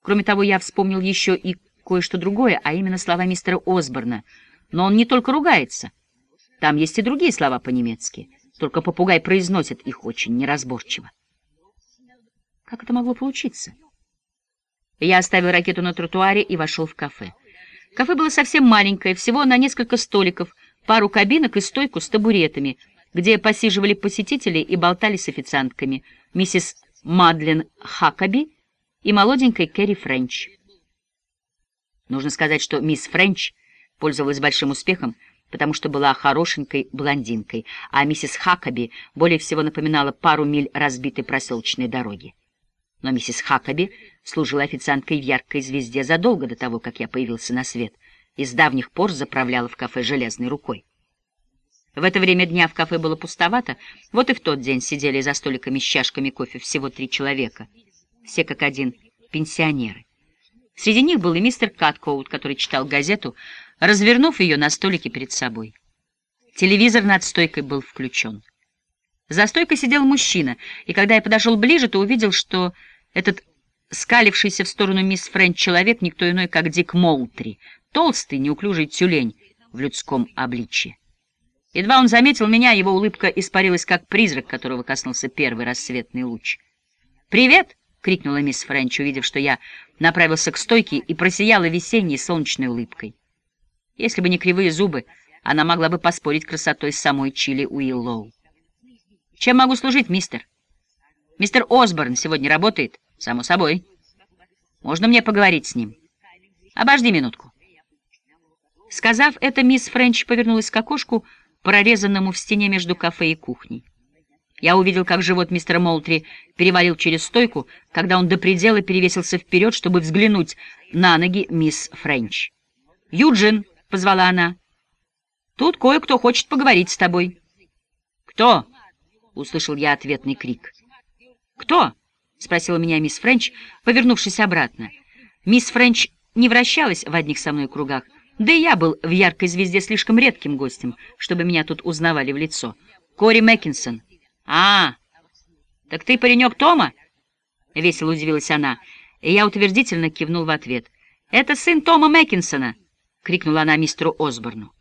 Кроме того, я вспомнил еще и кое-что другое, а именно слова мистера Осборна. Но он не только ругается. Там есть и другие слова по-немецки, только попугай произносит их очень неразборчиво. Как это могло получиться? Я оставил ракету на тротуаре и вошел в кафе. Кафе было совсем маленькое, всего на несколько столиков, пару кабинок и стойку с табуретами, где посиживали посетители и болтали с официантками, миссис Мадлен Хакаби и молоденькой Кэрри Френч. Нужно сказать, что мисс Френч пользовалась большим успехом, потому что была хорошенькой блондинкой, а миссис Хакаби более всего напоминала пару миль разбитой проселочной дороги. Но миссис Хакаби служила официанткой в яркой звезде задолго до того, как я появился на свет, и с давних пор заправляла в кафе железной рукой. В это время дня в кафе было пустовато, вот и в тот день сидели за столиками с чашками кофе всего три человека, все как один пенсионеры. Среди них был и мистер Каткоут, который читал газету, развернув ее на столике перед собой. Телевизор над стойкой был включен. За стойкой сидел мужчина, и когда я подошел ближе, то увидел, что этот скалившийся в сторону мисс Френч человек никто иной, как Дик Молтри, толстый, неуклюжий тюлень в людском обличье. Едва он заметил меня, его улыбка испарилась, как призрак, которого коснулся первый рассветный луч. «Привет!» — крикнула мисс Френч, увидев, что я направился к стойке и просияла весенней солнечной улыбкой. Если бы не кривые зубы, она могла бы поспорить красотой самой Чили Уиллоу. Чем могу служить, мистер? Мистер Осборн сегодня работает? Само собой. Можно мне поговорить с ним? Обожди минутку. Сказав это, мисс Френч повернулась к окошку, прорезанному в стене между кафе и кухней. Я увидел, как живот мистера Молтри перевалил через стойку, когда он до предела перевесился вперед, чтобы взглянуть на ноги мисс Френч. «Юджин!» — позвала она. «Тут кое-кто хочет поговорить с тобой». «Кто?» — услышал я ответный крик. «Кто?» — спросила меня мисс Френч, повернувшись обратно. Мисс Френч не вращалась в одних со мной кругах, да и я был в яркой звезде слишком редким гостем, чтобы меня тут узнавали в лицо. Кори Мэккинсон. «А, так ты паренек Тома?» — весело удивилась она, и я утвердительно кивнул в ответ. «Это сын Тома Мэккинсона!» — крикнула она мистеру Осборну.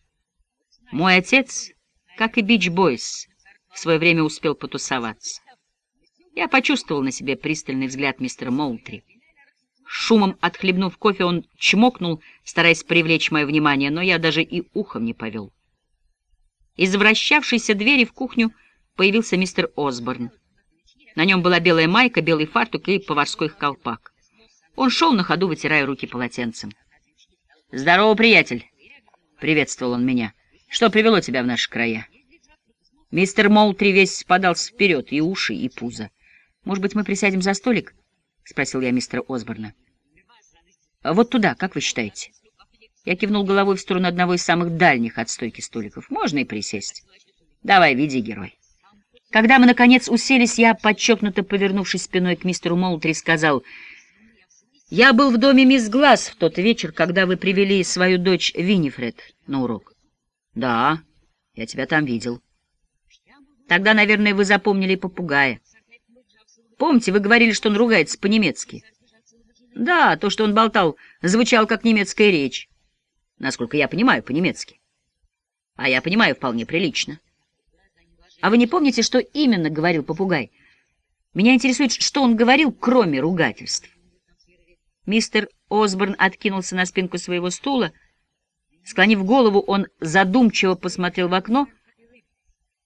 «Мой отец, как и Бич Бойс, в свое время успел потусоваться. Я почувствовал на себе пристальный взгляд мистера Моултри. Шумом отхлебнув кофе, он чмокнул, стараясь привлечь мое внимание, но я даже и ухом не повел. Из вращавшейся двери в кухню появился мистер Осборн. На нем была белая майка, белый фартук и поварской колпак. Он шел на ходу, вытирая руки полотенцем. «Здорово, приятель!» — приветствовал он меня. «Что привело тебя в наши края?» Мистер Молтри весь подался вперед, и уши, и пузо. «Может быть, мы присядем за столик?» — спросил я мистера Осборна. «Вот туда, как вы считаете?» Я кивнул головой в сторону одного из самых дальних от стойки столиков. «Можно и присесть. Давай, веди, герой». Когда мы, наконец, уселись, я, подчеркнуто повернувшись спиной к мистеру Молтри, сказал, «Я был в доме мисс Глаз в тот вечер, когда вы привели свою дочь Винифред на урок». «Да, я тебя там видел». «Тогда, наверное, вы запомнили попугая». «Помните, вы говорили, что он ругается по-немецки?» «Да, то, что он болтал, звучало как немецкая речь. Насколько я понимаю по-немецки. А я понимаю вполне прилично». А вы не помните, что именно говорил попугай? Меня интересует, что он говорил, кроме ругательств. Мистер Осборн откинулся на спинку своего стула. Склонив голову, он задумчиво посмотрел в окно.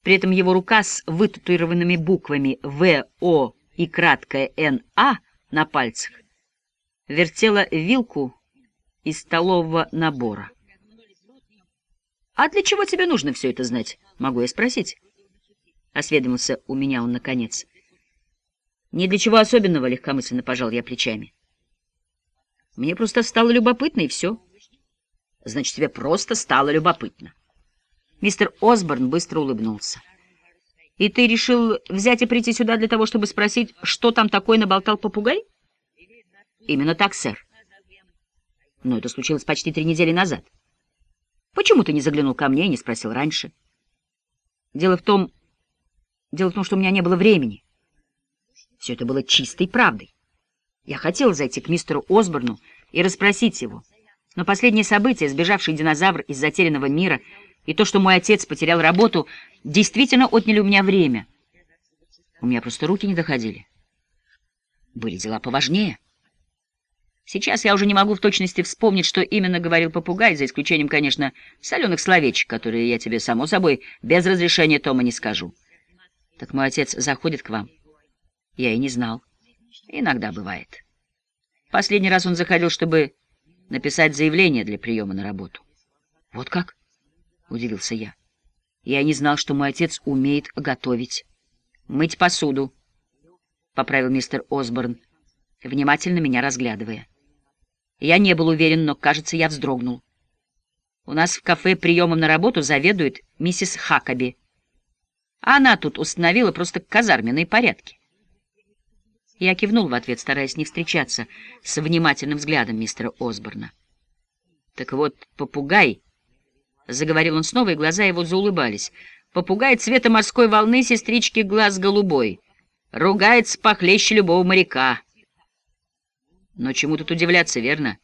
При этом его рука с вытатуированными буквами «В», «О» и краткое «Н», «А» на пальцах вертела вилку из столового набора. «А для чего тебе нужно все это знать?» — могу я спросить. — осведомился у меня он наконец. «Ни для чего особенного», — легкомысленно пожал я плечами. «Мне просто стало любопытно, и все». «Значит, тебе просто стало любопытно». Мистер Осборн быстро улыбнулся. «И ты решил взять и прийти сюда для того, чтобы спросить, что там такое наболтал попугай?» «Именно так, сэр». «Но это случилось почти три недели назад. Почему ты не заглянул ко мне и не спросил раньше?» «Дело в том, Дело в том, что у меня не было времени. Все это было чистой правдой. Я хотел зайти к мистеру Осборну и расспросить его. Но последние события, сбежавший динозавр из затерянного мира, и то, что мой отец потерял работу, действительно отняли у меня время. У меня просто руки не доходили. Были дела поважнее. Сейчас я уже не могу в точности вспомнить, что именно говорил попугай, за исключением, конечно, соленых словечек, которые я тебе, само собой, без разрешения Тома не скажу. Так мой отец заходит к вам? Я и не знал. Иногда бывает. Последний раз он заходил, чтобы написать заявление для приема на работу. Вот как? Удивился я. Я не знал, что мой отец умеет готовить. Мыть посуду, поправил мистер Осборн, внимательно меня разглядывая. Я не был уверен, но, кажется, я вздрогнул. У нас в кафе приемом на работу заведует миссис Хакаби. Она тут установила просто казарменные порядки. Я кивнул в ответ, стараясь не встречаться с внимательным взглядом мистера Осборна. Так вот, попугай, — заговорил он снова, и глаза его заулыбались, — попугай цвета морской волны, сестрички глаз голубой, ругается похлеще любого моряка. Но чему тут удивляться, верно?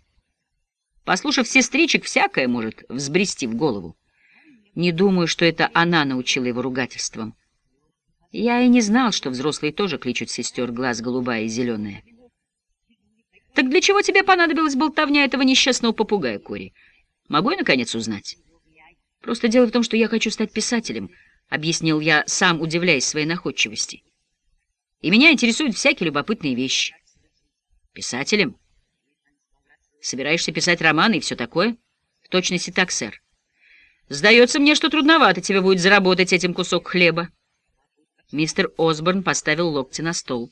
Послушав сестричек, всякое может взбрести в голову. Не думаю, что это она научила его ругательствам. Я и не знал, что взрослые тоже кличут сестер глаз голубая и зеленая. Так для чего тебе понадобилась болтовня этого несчастного попугая, Кори? Могу я, наконец, узнать? Просто дело в том, что я хочу стать писателем, — объяснил я, сам удивляясь своей находчивости. «И меня интересуют всякие любопытные вещи. Писателем? Собираешься писать романы и все такое? В точности так, сэр. Сдается мне, что трудновато тебе будет заработать этим кусок хлеба». Мистер Осборн поставил локти на стол.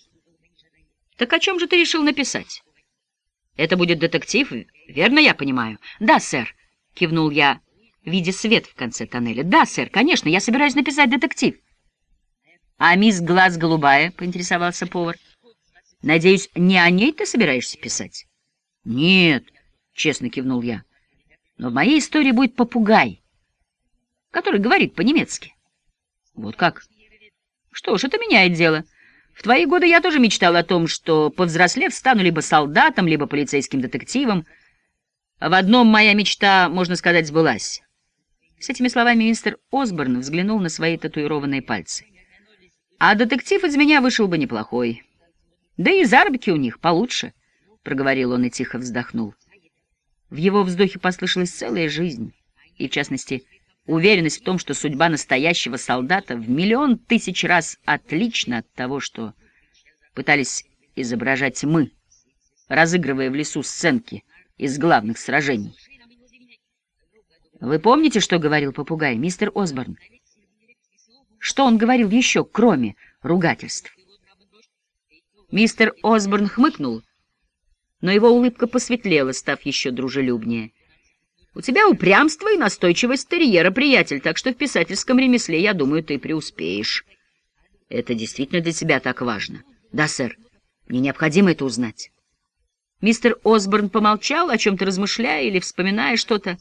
«Так о чем же ты решил написать?» «Это будет детектив, верно я понимаю?» «Да, сэр», — кивнул я, видя свет в конце тоннеля. «Да, сэр, конечно, я собираюсь написать детектив». «А мисс Глаз Голубая?» — поинтересовался повар. «Надеюсь, не о ней ты собираешься писать?» «Нет», — честно кивнул я. «Но в моей истории будет попугай, который говорит по-немецки». «Вот как?» «Что ж, это меняет дело». В твои годы я тоже мечтал о том, что, повзрослев, стану либо солдатом, либо полицейским детективом. В одном моя мечта, можно сказать, сбылась. С этими словами мистер Осборн взглянул на свои татуированные пальцы. А детектив из меня вышел бы неплохой. Да и заработки у них получше, — проговорил он и тихо вздохнул. В его вздохе послышалась целая жизнь, и, в частности, уверенность в том, что судьба настоящего солдата в миллион тысяч раз отлична от того, что пытались изображать мы, разыгрывая в лесу сценки из главных сражений. Вы помните, что говорил попугай, мистер Осборн? Что он говорил еще, кроме ругательств? Мистер Осборн хмыкнул, но его улыбка посветлела, став еще дружелюбнее. У тебя упрямство и настойчивость терьера, приятель, так что в писательском ремесле, я думаю, ты преуспеешь. Это действительно для тебя так важно? Да, сэр. Мне необходимо это узнать. Мистер Осборн помолчал, о чем-то размышляя или вспоминая что-то.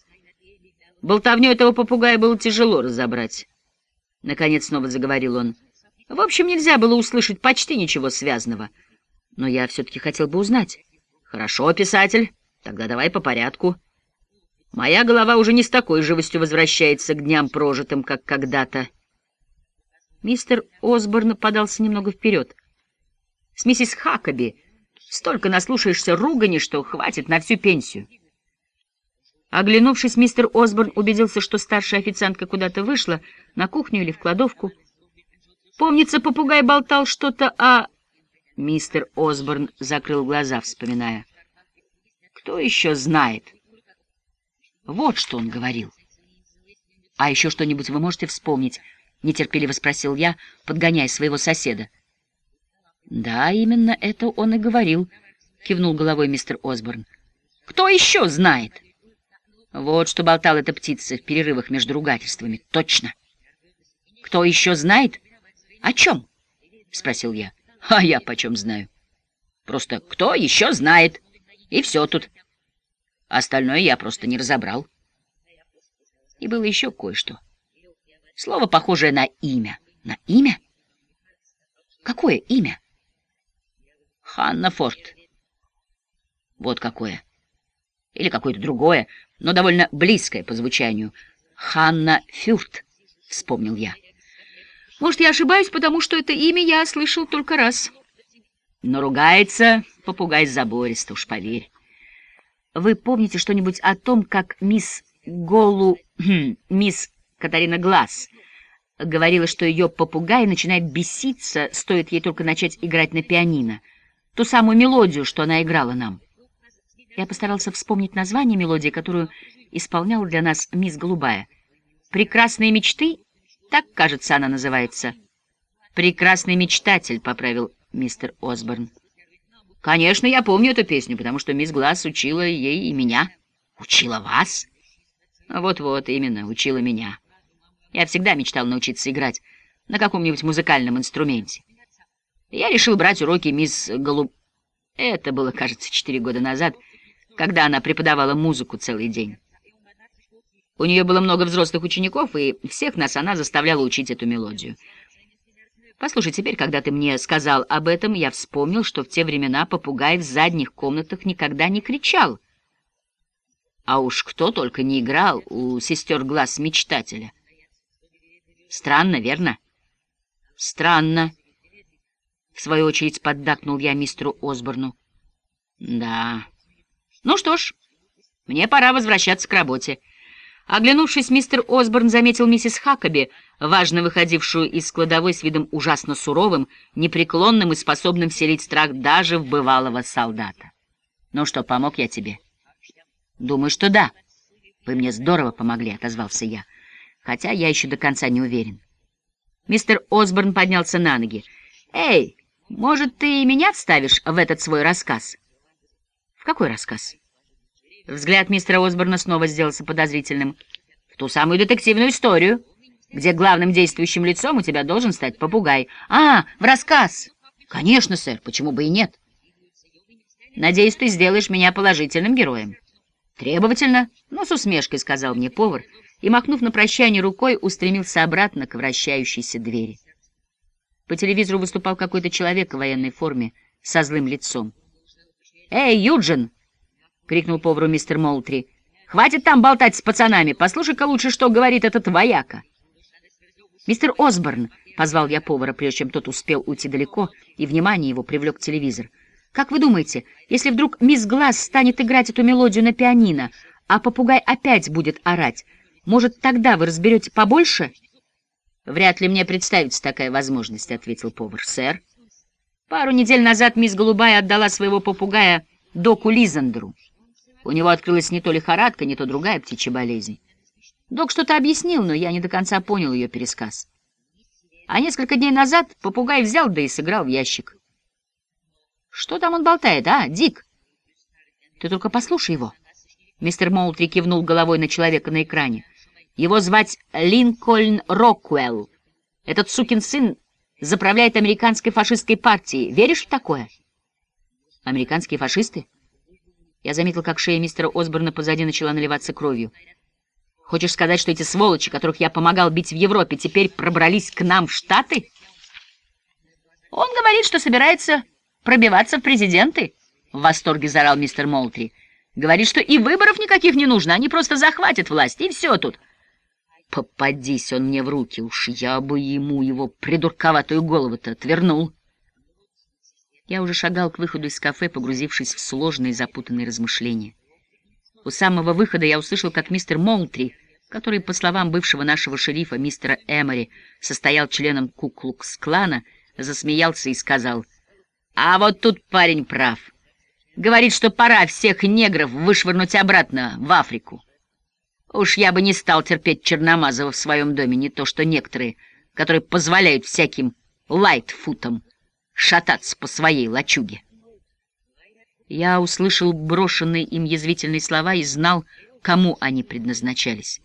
Болтовню этого попугая было тяжело разобрать. Наконец снова заговорил он. В общем, нельзя было услышать почти ничего связанного. Но я все-таки хотел бы узнать. Хорошо, писатель, тогда давай по порядку. Моя голова уже не с такой живостью возвращается к дням прожитым, как когда-то. Мистер Осборн подался немного вперед. С миссис Хакаби столько наслушаешься ругани, что хватит на всю пенсию. Оглянувшись, мистер Осборн убедился, что старшая официантка куда-то вышла, на кухню или в кладовку. Помнится, попугай болтал что-то о... Мистер Осборн закрыл глаза, вспоминая. Кто еще знает? Вот что он говорил. — А еще что-нибудь вы можете вспомнить? — нетерпеливо спросил я, подгоняя своего соседа. — Да, именно это он и говорил, — кивнул головой мистер Осборн. — Кто еще знает? Вот что болтал эта птица в перерывах между ругательствами. Точно. — Кто еще знает? — О чем? — спросил я. — А я почем знаю? — Просто кто еще знает? И все тут. — Остальное я просто не разобрал. И было еще кое-что. Слово, похожее на имя. На имя? Какое имя? Ханна Форд. Вот какое. Или какое-то другое, но довольно близкое по звучанию. Ханна Фюрт, вспомнил я. Может, я ошибаюсь, потому что это имя я слышал только раз. Но ругается попугай забористо, уж поверь. Вы помните что-нибудь о том, как мисс Голу... Хм, мисс Катарина Глаз говорила, что ее попугай начинает беситься, стоит ей только начать играть на пианино? Ту самую мелодию, что она играла нам. Я постарался вспомнить название мелодии, которую исполняла для нас мисс Голубая. «Прекрасные мечты?» Так, кажется, она называется. «Прекрасный мечтатель», — поправил мистер Осборн. Конечно, я помню эту песню, потому что мисс Глаз учила ей и меня. Учила вас? Вот-вот, именно, учила меня. Я всегда мечтал научиться играть на каком-нибудь музыкальном инструменте. Я решил брать уроки мисс Голуб... Это было, кажется, четыре года назад, когда она преподавала музыку целый день. У нее было много взрослых учеников, и всех нас она заставляла учить эту мелодию — Послушай, теперь, когда ты мне сказал об этом, я вспомнил, что в те времена попугай в задних комнатах никогда не кричал. А уж кто только не играл у сестер глаз мечтателя. Странно, верно? Странно. В свою очередь поддакнул я мистеру Осборну. Да. Ну что ж, мне пора возвращаться к работе. Оглянувшись, мистер Осборн заметил миссис Хакаби, важно выходившую из кладовой с видом ужасно суровым, непреклонным и способным вселить страх даже в бывалого солдата. «Ну что, помог я тебе?» «Думаю, что да. Вы мне здорово помогли», — отозвался я, хотя я еще до конца не уверен. Мистер Осборн поднялся на ноги. «Эй, может, ты и меня вставишь в этот свой рассказ?» «В какой рассказ?» Взгляд мистера Осборна снова сделался подозрительным. «В ту самую детективную историю, где главным действующим лицом у тебя должен стать попугай. А, в рассказ!» «Конечно, сэр, почему бы и нет?» «Надеюсь, ты сделаешь меня положительным героем». «Требовательно, но с усмешкой», — сказал мне повар, и, махнув на прощание рукой, устремился обратно к вращающейся двери. По телевизору выступал какой-то человек в военной форме со злым лицом. «Эй, Юджин!» — крикнул повару мистер Молтри. «Хватит там болтать с пацанами! Послушай-ка лучше, что говорит этот вояка!» «Мистер Осборн!» — позвал я повара, прежде чем тот успел уйти далеко, и внимание его привлек телевизор. «Как вы думаете, если вдруг мисс Глаз станет играть эту мелодию на пианино, а попугай опять будет орать, может, тогда вы разберете побольше?» «Вряд ли мне представится такая возможность», — ответил повар. «Сэр, пару недель назад мисс Голубая отдала своего попугая доку Лизандру. У него открылась не то лихорадка, не то другая птичья болезнь. Док что-то объяснил, но я не до конца понял ее пересказ. А несколько дней назад попугай взял да и сыграл в ящик. Что там он болтает, а, Дик? Ты только послушай его. Мистер Молтри кивнул головой на человека на экране. Его звать Линкольн Роквелл. Этот сукин сын заправляет американской фашистской партией. Веришь в такое? Американские фашисты? Я заметил, как шея мистера Осборна позади начала наливаться кровью. Хочешь сказать, что эти сволочи, которых я помогал бить в Европе, теперь пробрались к нам в Штаты? Он говорит, что собирается пробиваться в президенты. В восторге заорал мистер Молтри. Говорит, что и выборов никаких не нужно, они просто захватят власть, и все тут. Попадись он мне в руки, уж я бы ему его придурковатую голову-то отвернул. Я уже шагал к выходу из кафе, погрузившись в сложные запутанные размышления. У самого выхода я услышал, как мистер Молтри, который, по словам бывшего нашего шерифа, мистера Эмори, состоял членом Куклукс-клана, засмеялся и сказал, «А вот тут парень прав. Говорит, что пора всех негров вышвырнуть обратно в Африку. Уж я бы не стал терпеть Черномазова в своем доме, не то что некоторые, которые позволяют всяким лайтфутам шататься по своей лачуге. Я услышал брошенные им язвительные слова и знал, кому они предназначались.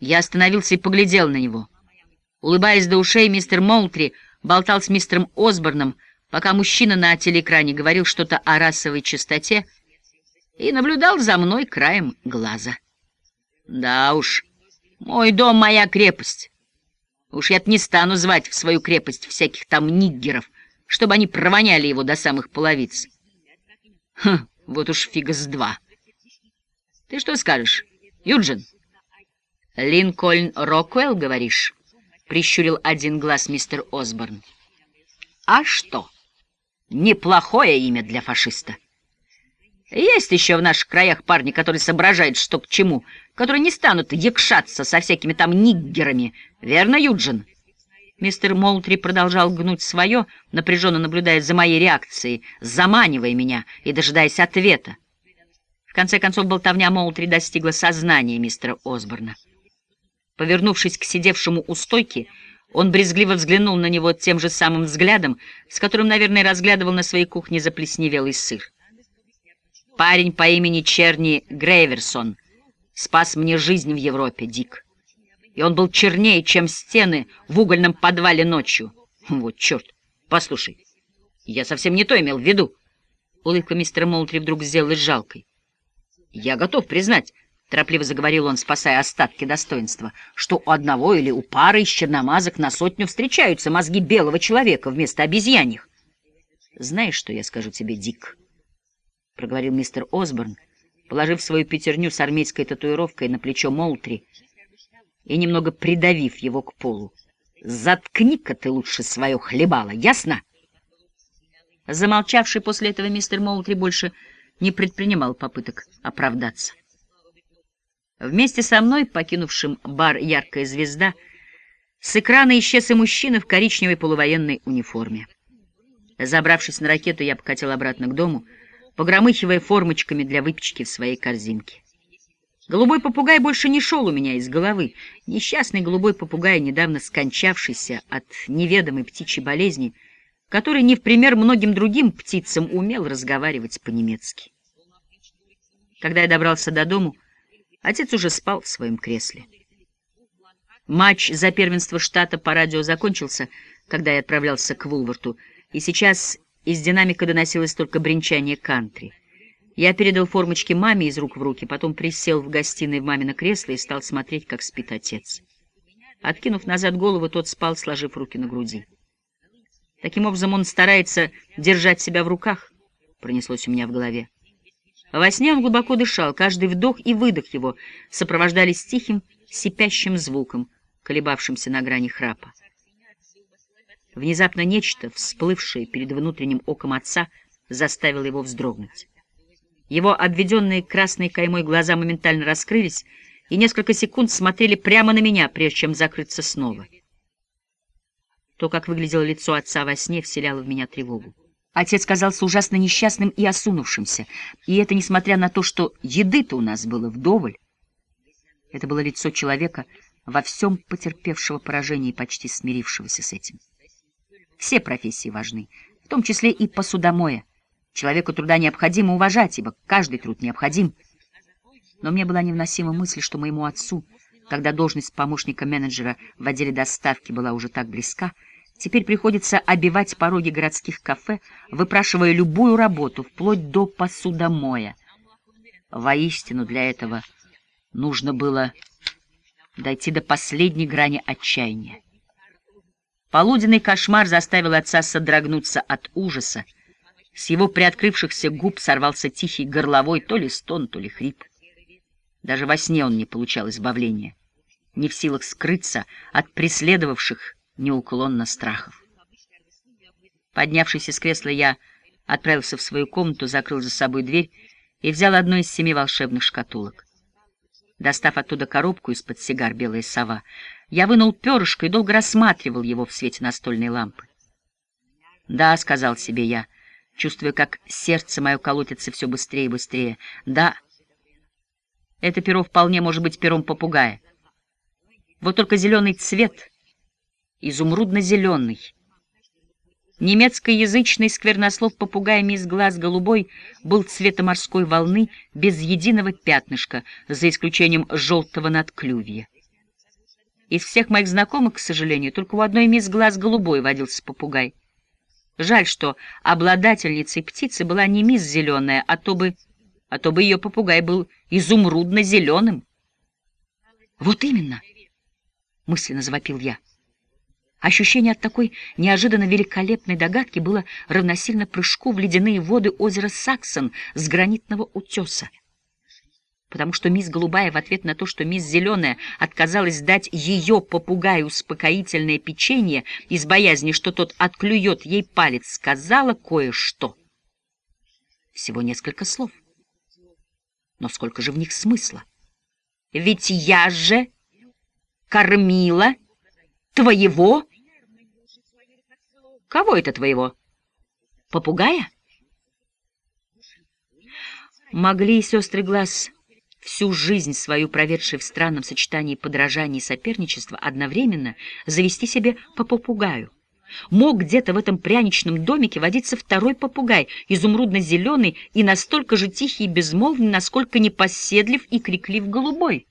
Я остановился и поглядел на него. Улыбаясь до ушей, мистер Молтри болтал с мистером Осборном, пока мужчина на телеэкране говорил что-то о расовой чистоте и наблюдал за мной краем глаза. Да уж, мой дом — моя крепость. Уж я не стану звать в свою крепость всяких там ниггеров, чтобы они провоняли его до самых половиц. Хм, вот уж фига с два. Ты что скажешь, Юджин? Линкольн Роквелл, говоришь? Прищурил один глаз мистер Осборн. А что? Неплохое имя для фашиста. Есть еще в наших краях парни, которые соображают, что к чему, которые не станут якшаться со всякими там ниггерами. Верно, Юджин? Мистер Молтри продолжал гнуть свое, напряженно наблюдая за моей реакцией, заманивая меня и дожидаясь ответа. В конце концов, болтовня Молтри достигла сознания мистера Осборна. Повернувшись к сидевшему у стойки, он брезгливо взглянул на него тем же самым взглядом, с которым, наверное, разглядывал на своей кухне заплесневелый сыр. «Парень по имени Черни Грейверсон спас мне жизнь в Европе, Дик и он был чернее, чем стены в угольном подвале ночью. Вот черт! Послушай, я совсем не то имел в виду. Улыбка мистера Молтри вдруг сделалась жалкой. Я готов признать, — торопливо заговорил он, спасая остатки достоинства, что у одного или у пары из черномазок на сотню встречаются мозги белого человека вместо обезьяньих. Знаешь, что я скажу тебе, Дик? — проговорил мистер Осборн, положив свою пятерню с армейской татуировкой на плечо Молтри, и немного придавив его к полу. «Заткни-ка ты лучше свое хлебало, ясно?» Замолчавший после этого мистер Молтри больше не предпринимал попыток оправдаться. Вместе со мной, покинувшим бар «Яркая звезда», с экрана исчез и мужчина в коричневой полувоенной униформе. Забравшись на ракету, я покатил обратно к дому, погромыхивая формочками для выпечки в своей корзинке. Голубой попугай больше не шел у меня из головы. Несчастный голубой попугай, недавно скончавшийся от неведомой птичьей болезни, который не в пример многим другим птицам умел разговаривать по-немецки. Когда я добрался до дому, отец уже спал в своем кресле. Матч за первенство штата по радио закончился, когда я отправлялся к Вулварту, и сейчас из динамика доносилось только бренчание кантри. Я передал формочки маме из рук в руки, потом присел в гостиной в мамино кресло и стал смотреть, как спит отец. Откинув назад голову, тот спал, сложив руки на груди. Таким образом, он старается держать себя в руках, пронеслось у меня в голове. Во сне он глубоко дышал, каждый вдох и выдох его сопровождались тихим, сипящим звуком, колебавшимся на грани храпа. Внезапно нечто, всплывшее перед внутренним оком отца, заставило его вздрогнуть. Его обведенные красной каймой глаза моментально раскрылись и несколько секунд смотрели прямо на меня, прежде чем закрыться снова. То, как выглядело лицо отца во сне, вселяло в меня тревогу. Отец казался ужасно несчастным и осунувшимся, и это несмотря на то, что еды-то у нас было вдоволь. Это было лицо человека, во всем потерпевшего поражение и почти смирившегося с этим. Все профессии важны, в том числе и посудомоя. Человеку труда необходимо уважать, ибо каждый труд необходим. Но мне была невносима мысль, что моему отцу, когда должность помощника менеджера в отделе доставки была уже так близка, теперь приходится обивать пороги городских кафе, выпрашивая любую работу, вплоть до посудомоя. Воистину для этого нужно было дойти до последней грани отчаяния. Полуденный кошмар заставил отца содрогнуться от ужаса, с его приоткрывшихся губ сорвался тихий горловой то ли стон, то ли хрип. Даже во сне он не получал избавления, не в силах скрыться от преследовавших неуклонно страхов. Поднявшись из кресла, я отправился в свою комнату, закрыл за собой дверь и взял одну из семи волшебных шкатулок. Достав оттуда коробку из-под сигар «Белая сова», я вынул перышко и долго рассматривал его в свете настольной лампы. «Да», — сказал себе я, — чувствуя, как сердце мое колотится все быстрее и быстрее. Да, это перо вполне может быть пером попугая. Вот только зеленый цвет, изумрудно-зеленый. Немецкоязычный сквернослов попугаями из глаз голубой был цвета морской волны без единого пятнышка, за исключением желтого надклювья. Из всех моих знакомых, к сожалению, только у одной мисс глаз голубой водился попугай — Жаль, что обладательницей птицы была не мисс Зеленая, а то бы, а то бы ее попугай был изумрудно-зеленым. «Вот именно!» — мысленно завопил я. Ощущение от такой неожиданно великолепной догадки было равносильно прыжку в ледяные воды озера Саксон с гранитного утеса потому что мисс Голубая в ответ на то, что мисс Зеленая отказалась дать ее попугаю успокоительное печенье из боязни, что тот отклюет ей палец, сказала кое-что. Всего несколько слов. Но сколько же в них смысла? Ведь я же кормила твоего... Кого это твоего? Попугая? Могли сестры глаз всю жизнь свою проведший в странном сочетании подражания и соперничества, одновременно завести себе по попугаю. Мог где-то в этом пряничном домике водиться второй попугай, изумрудно-зеленый и настолько же тихий и безмолвный, насколько непоседлив и криклив голубой.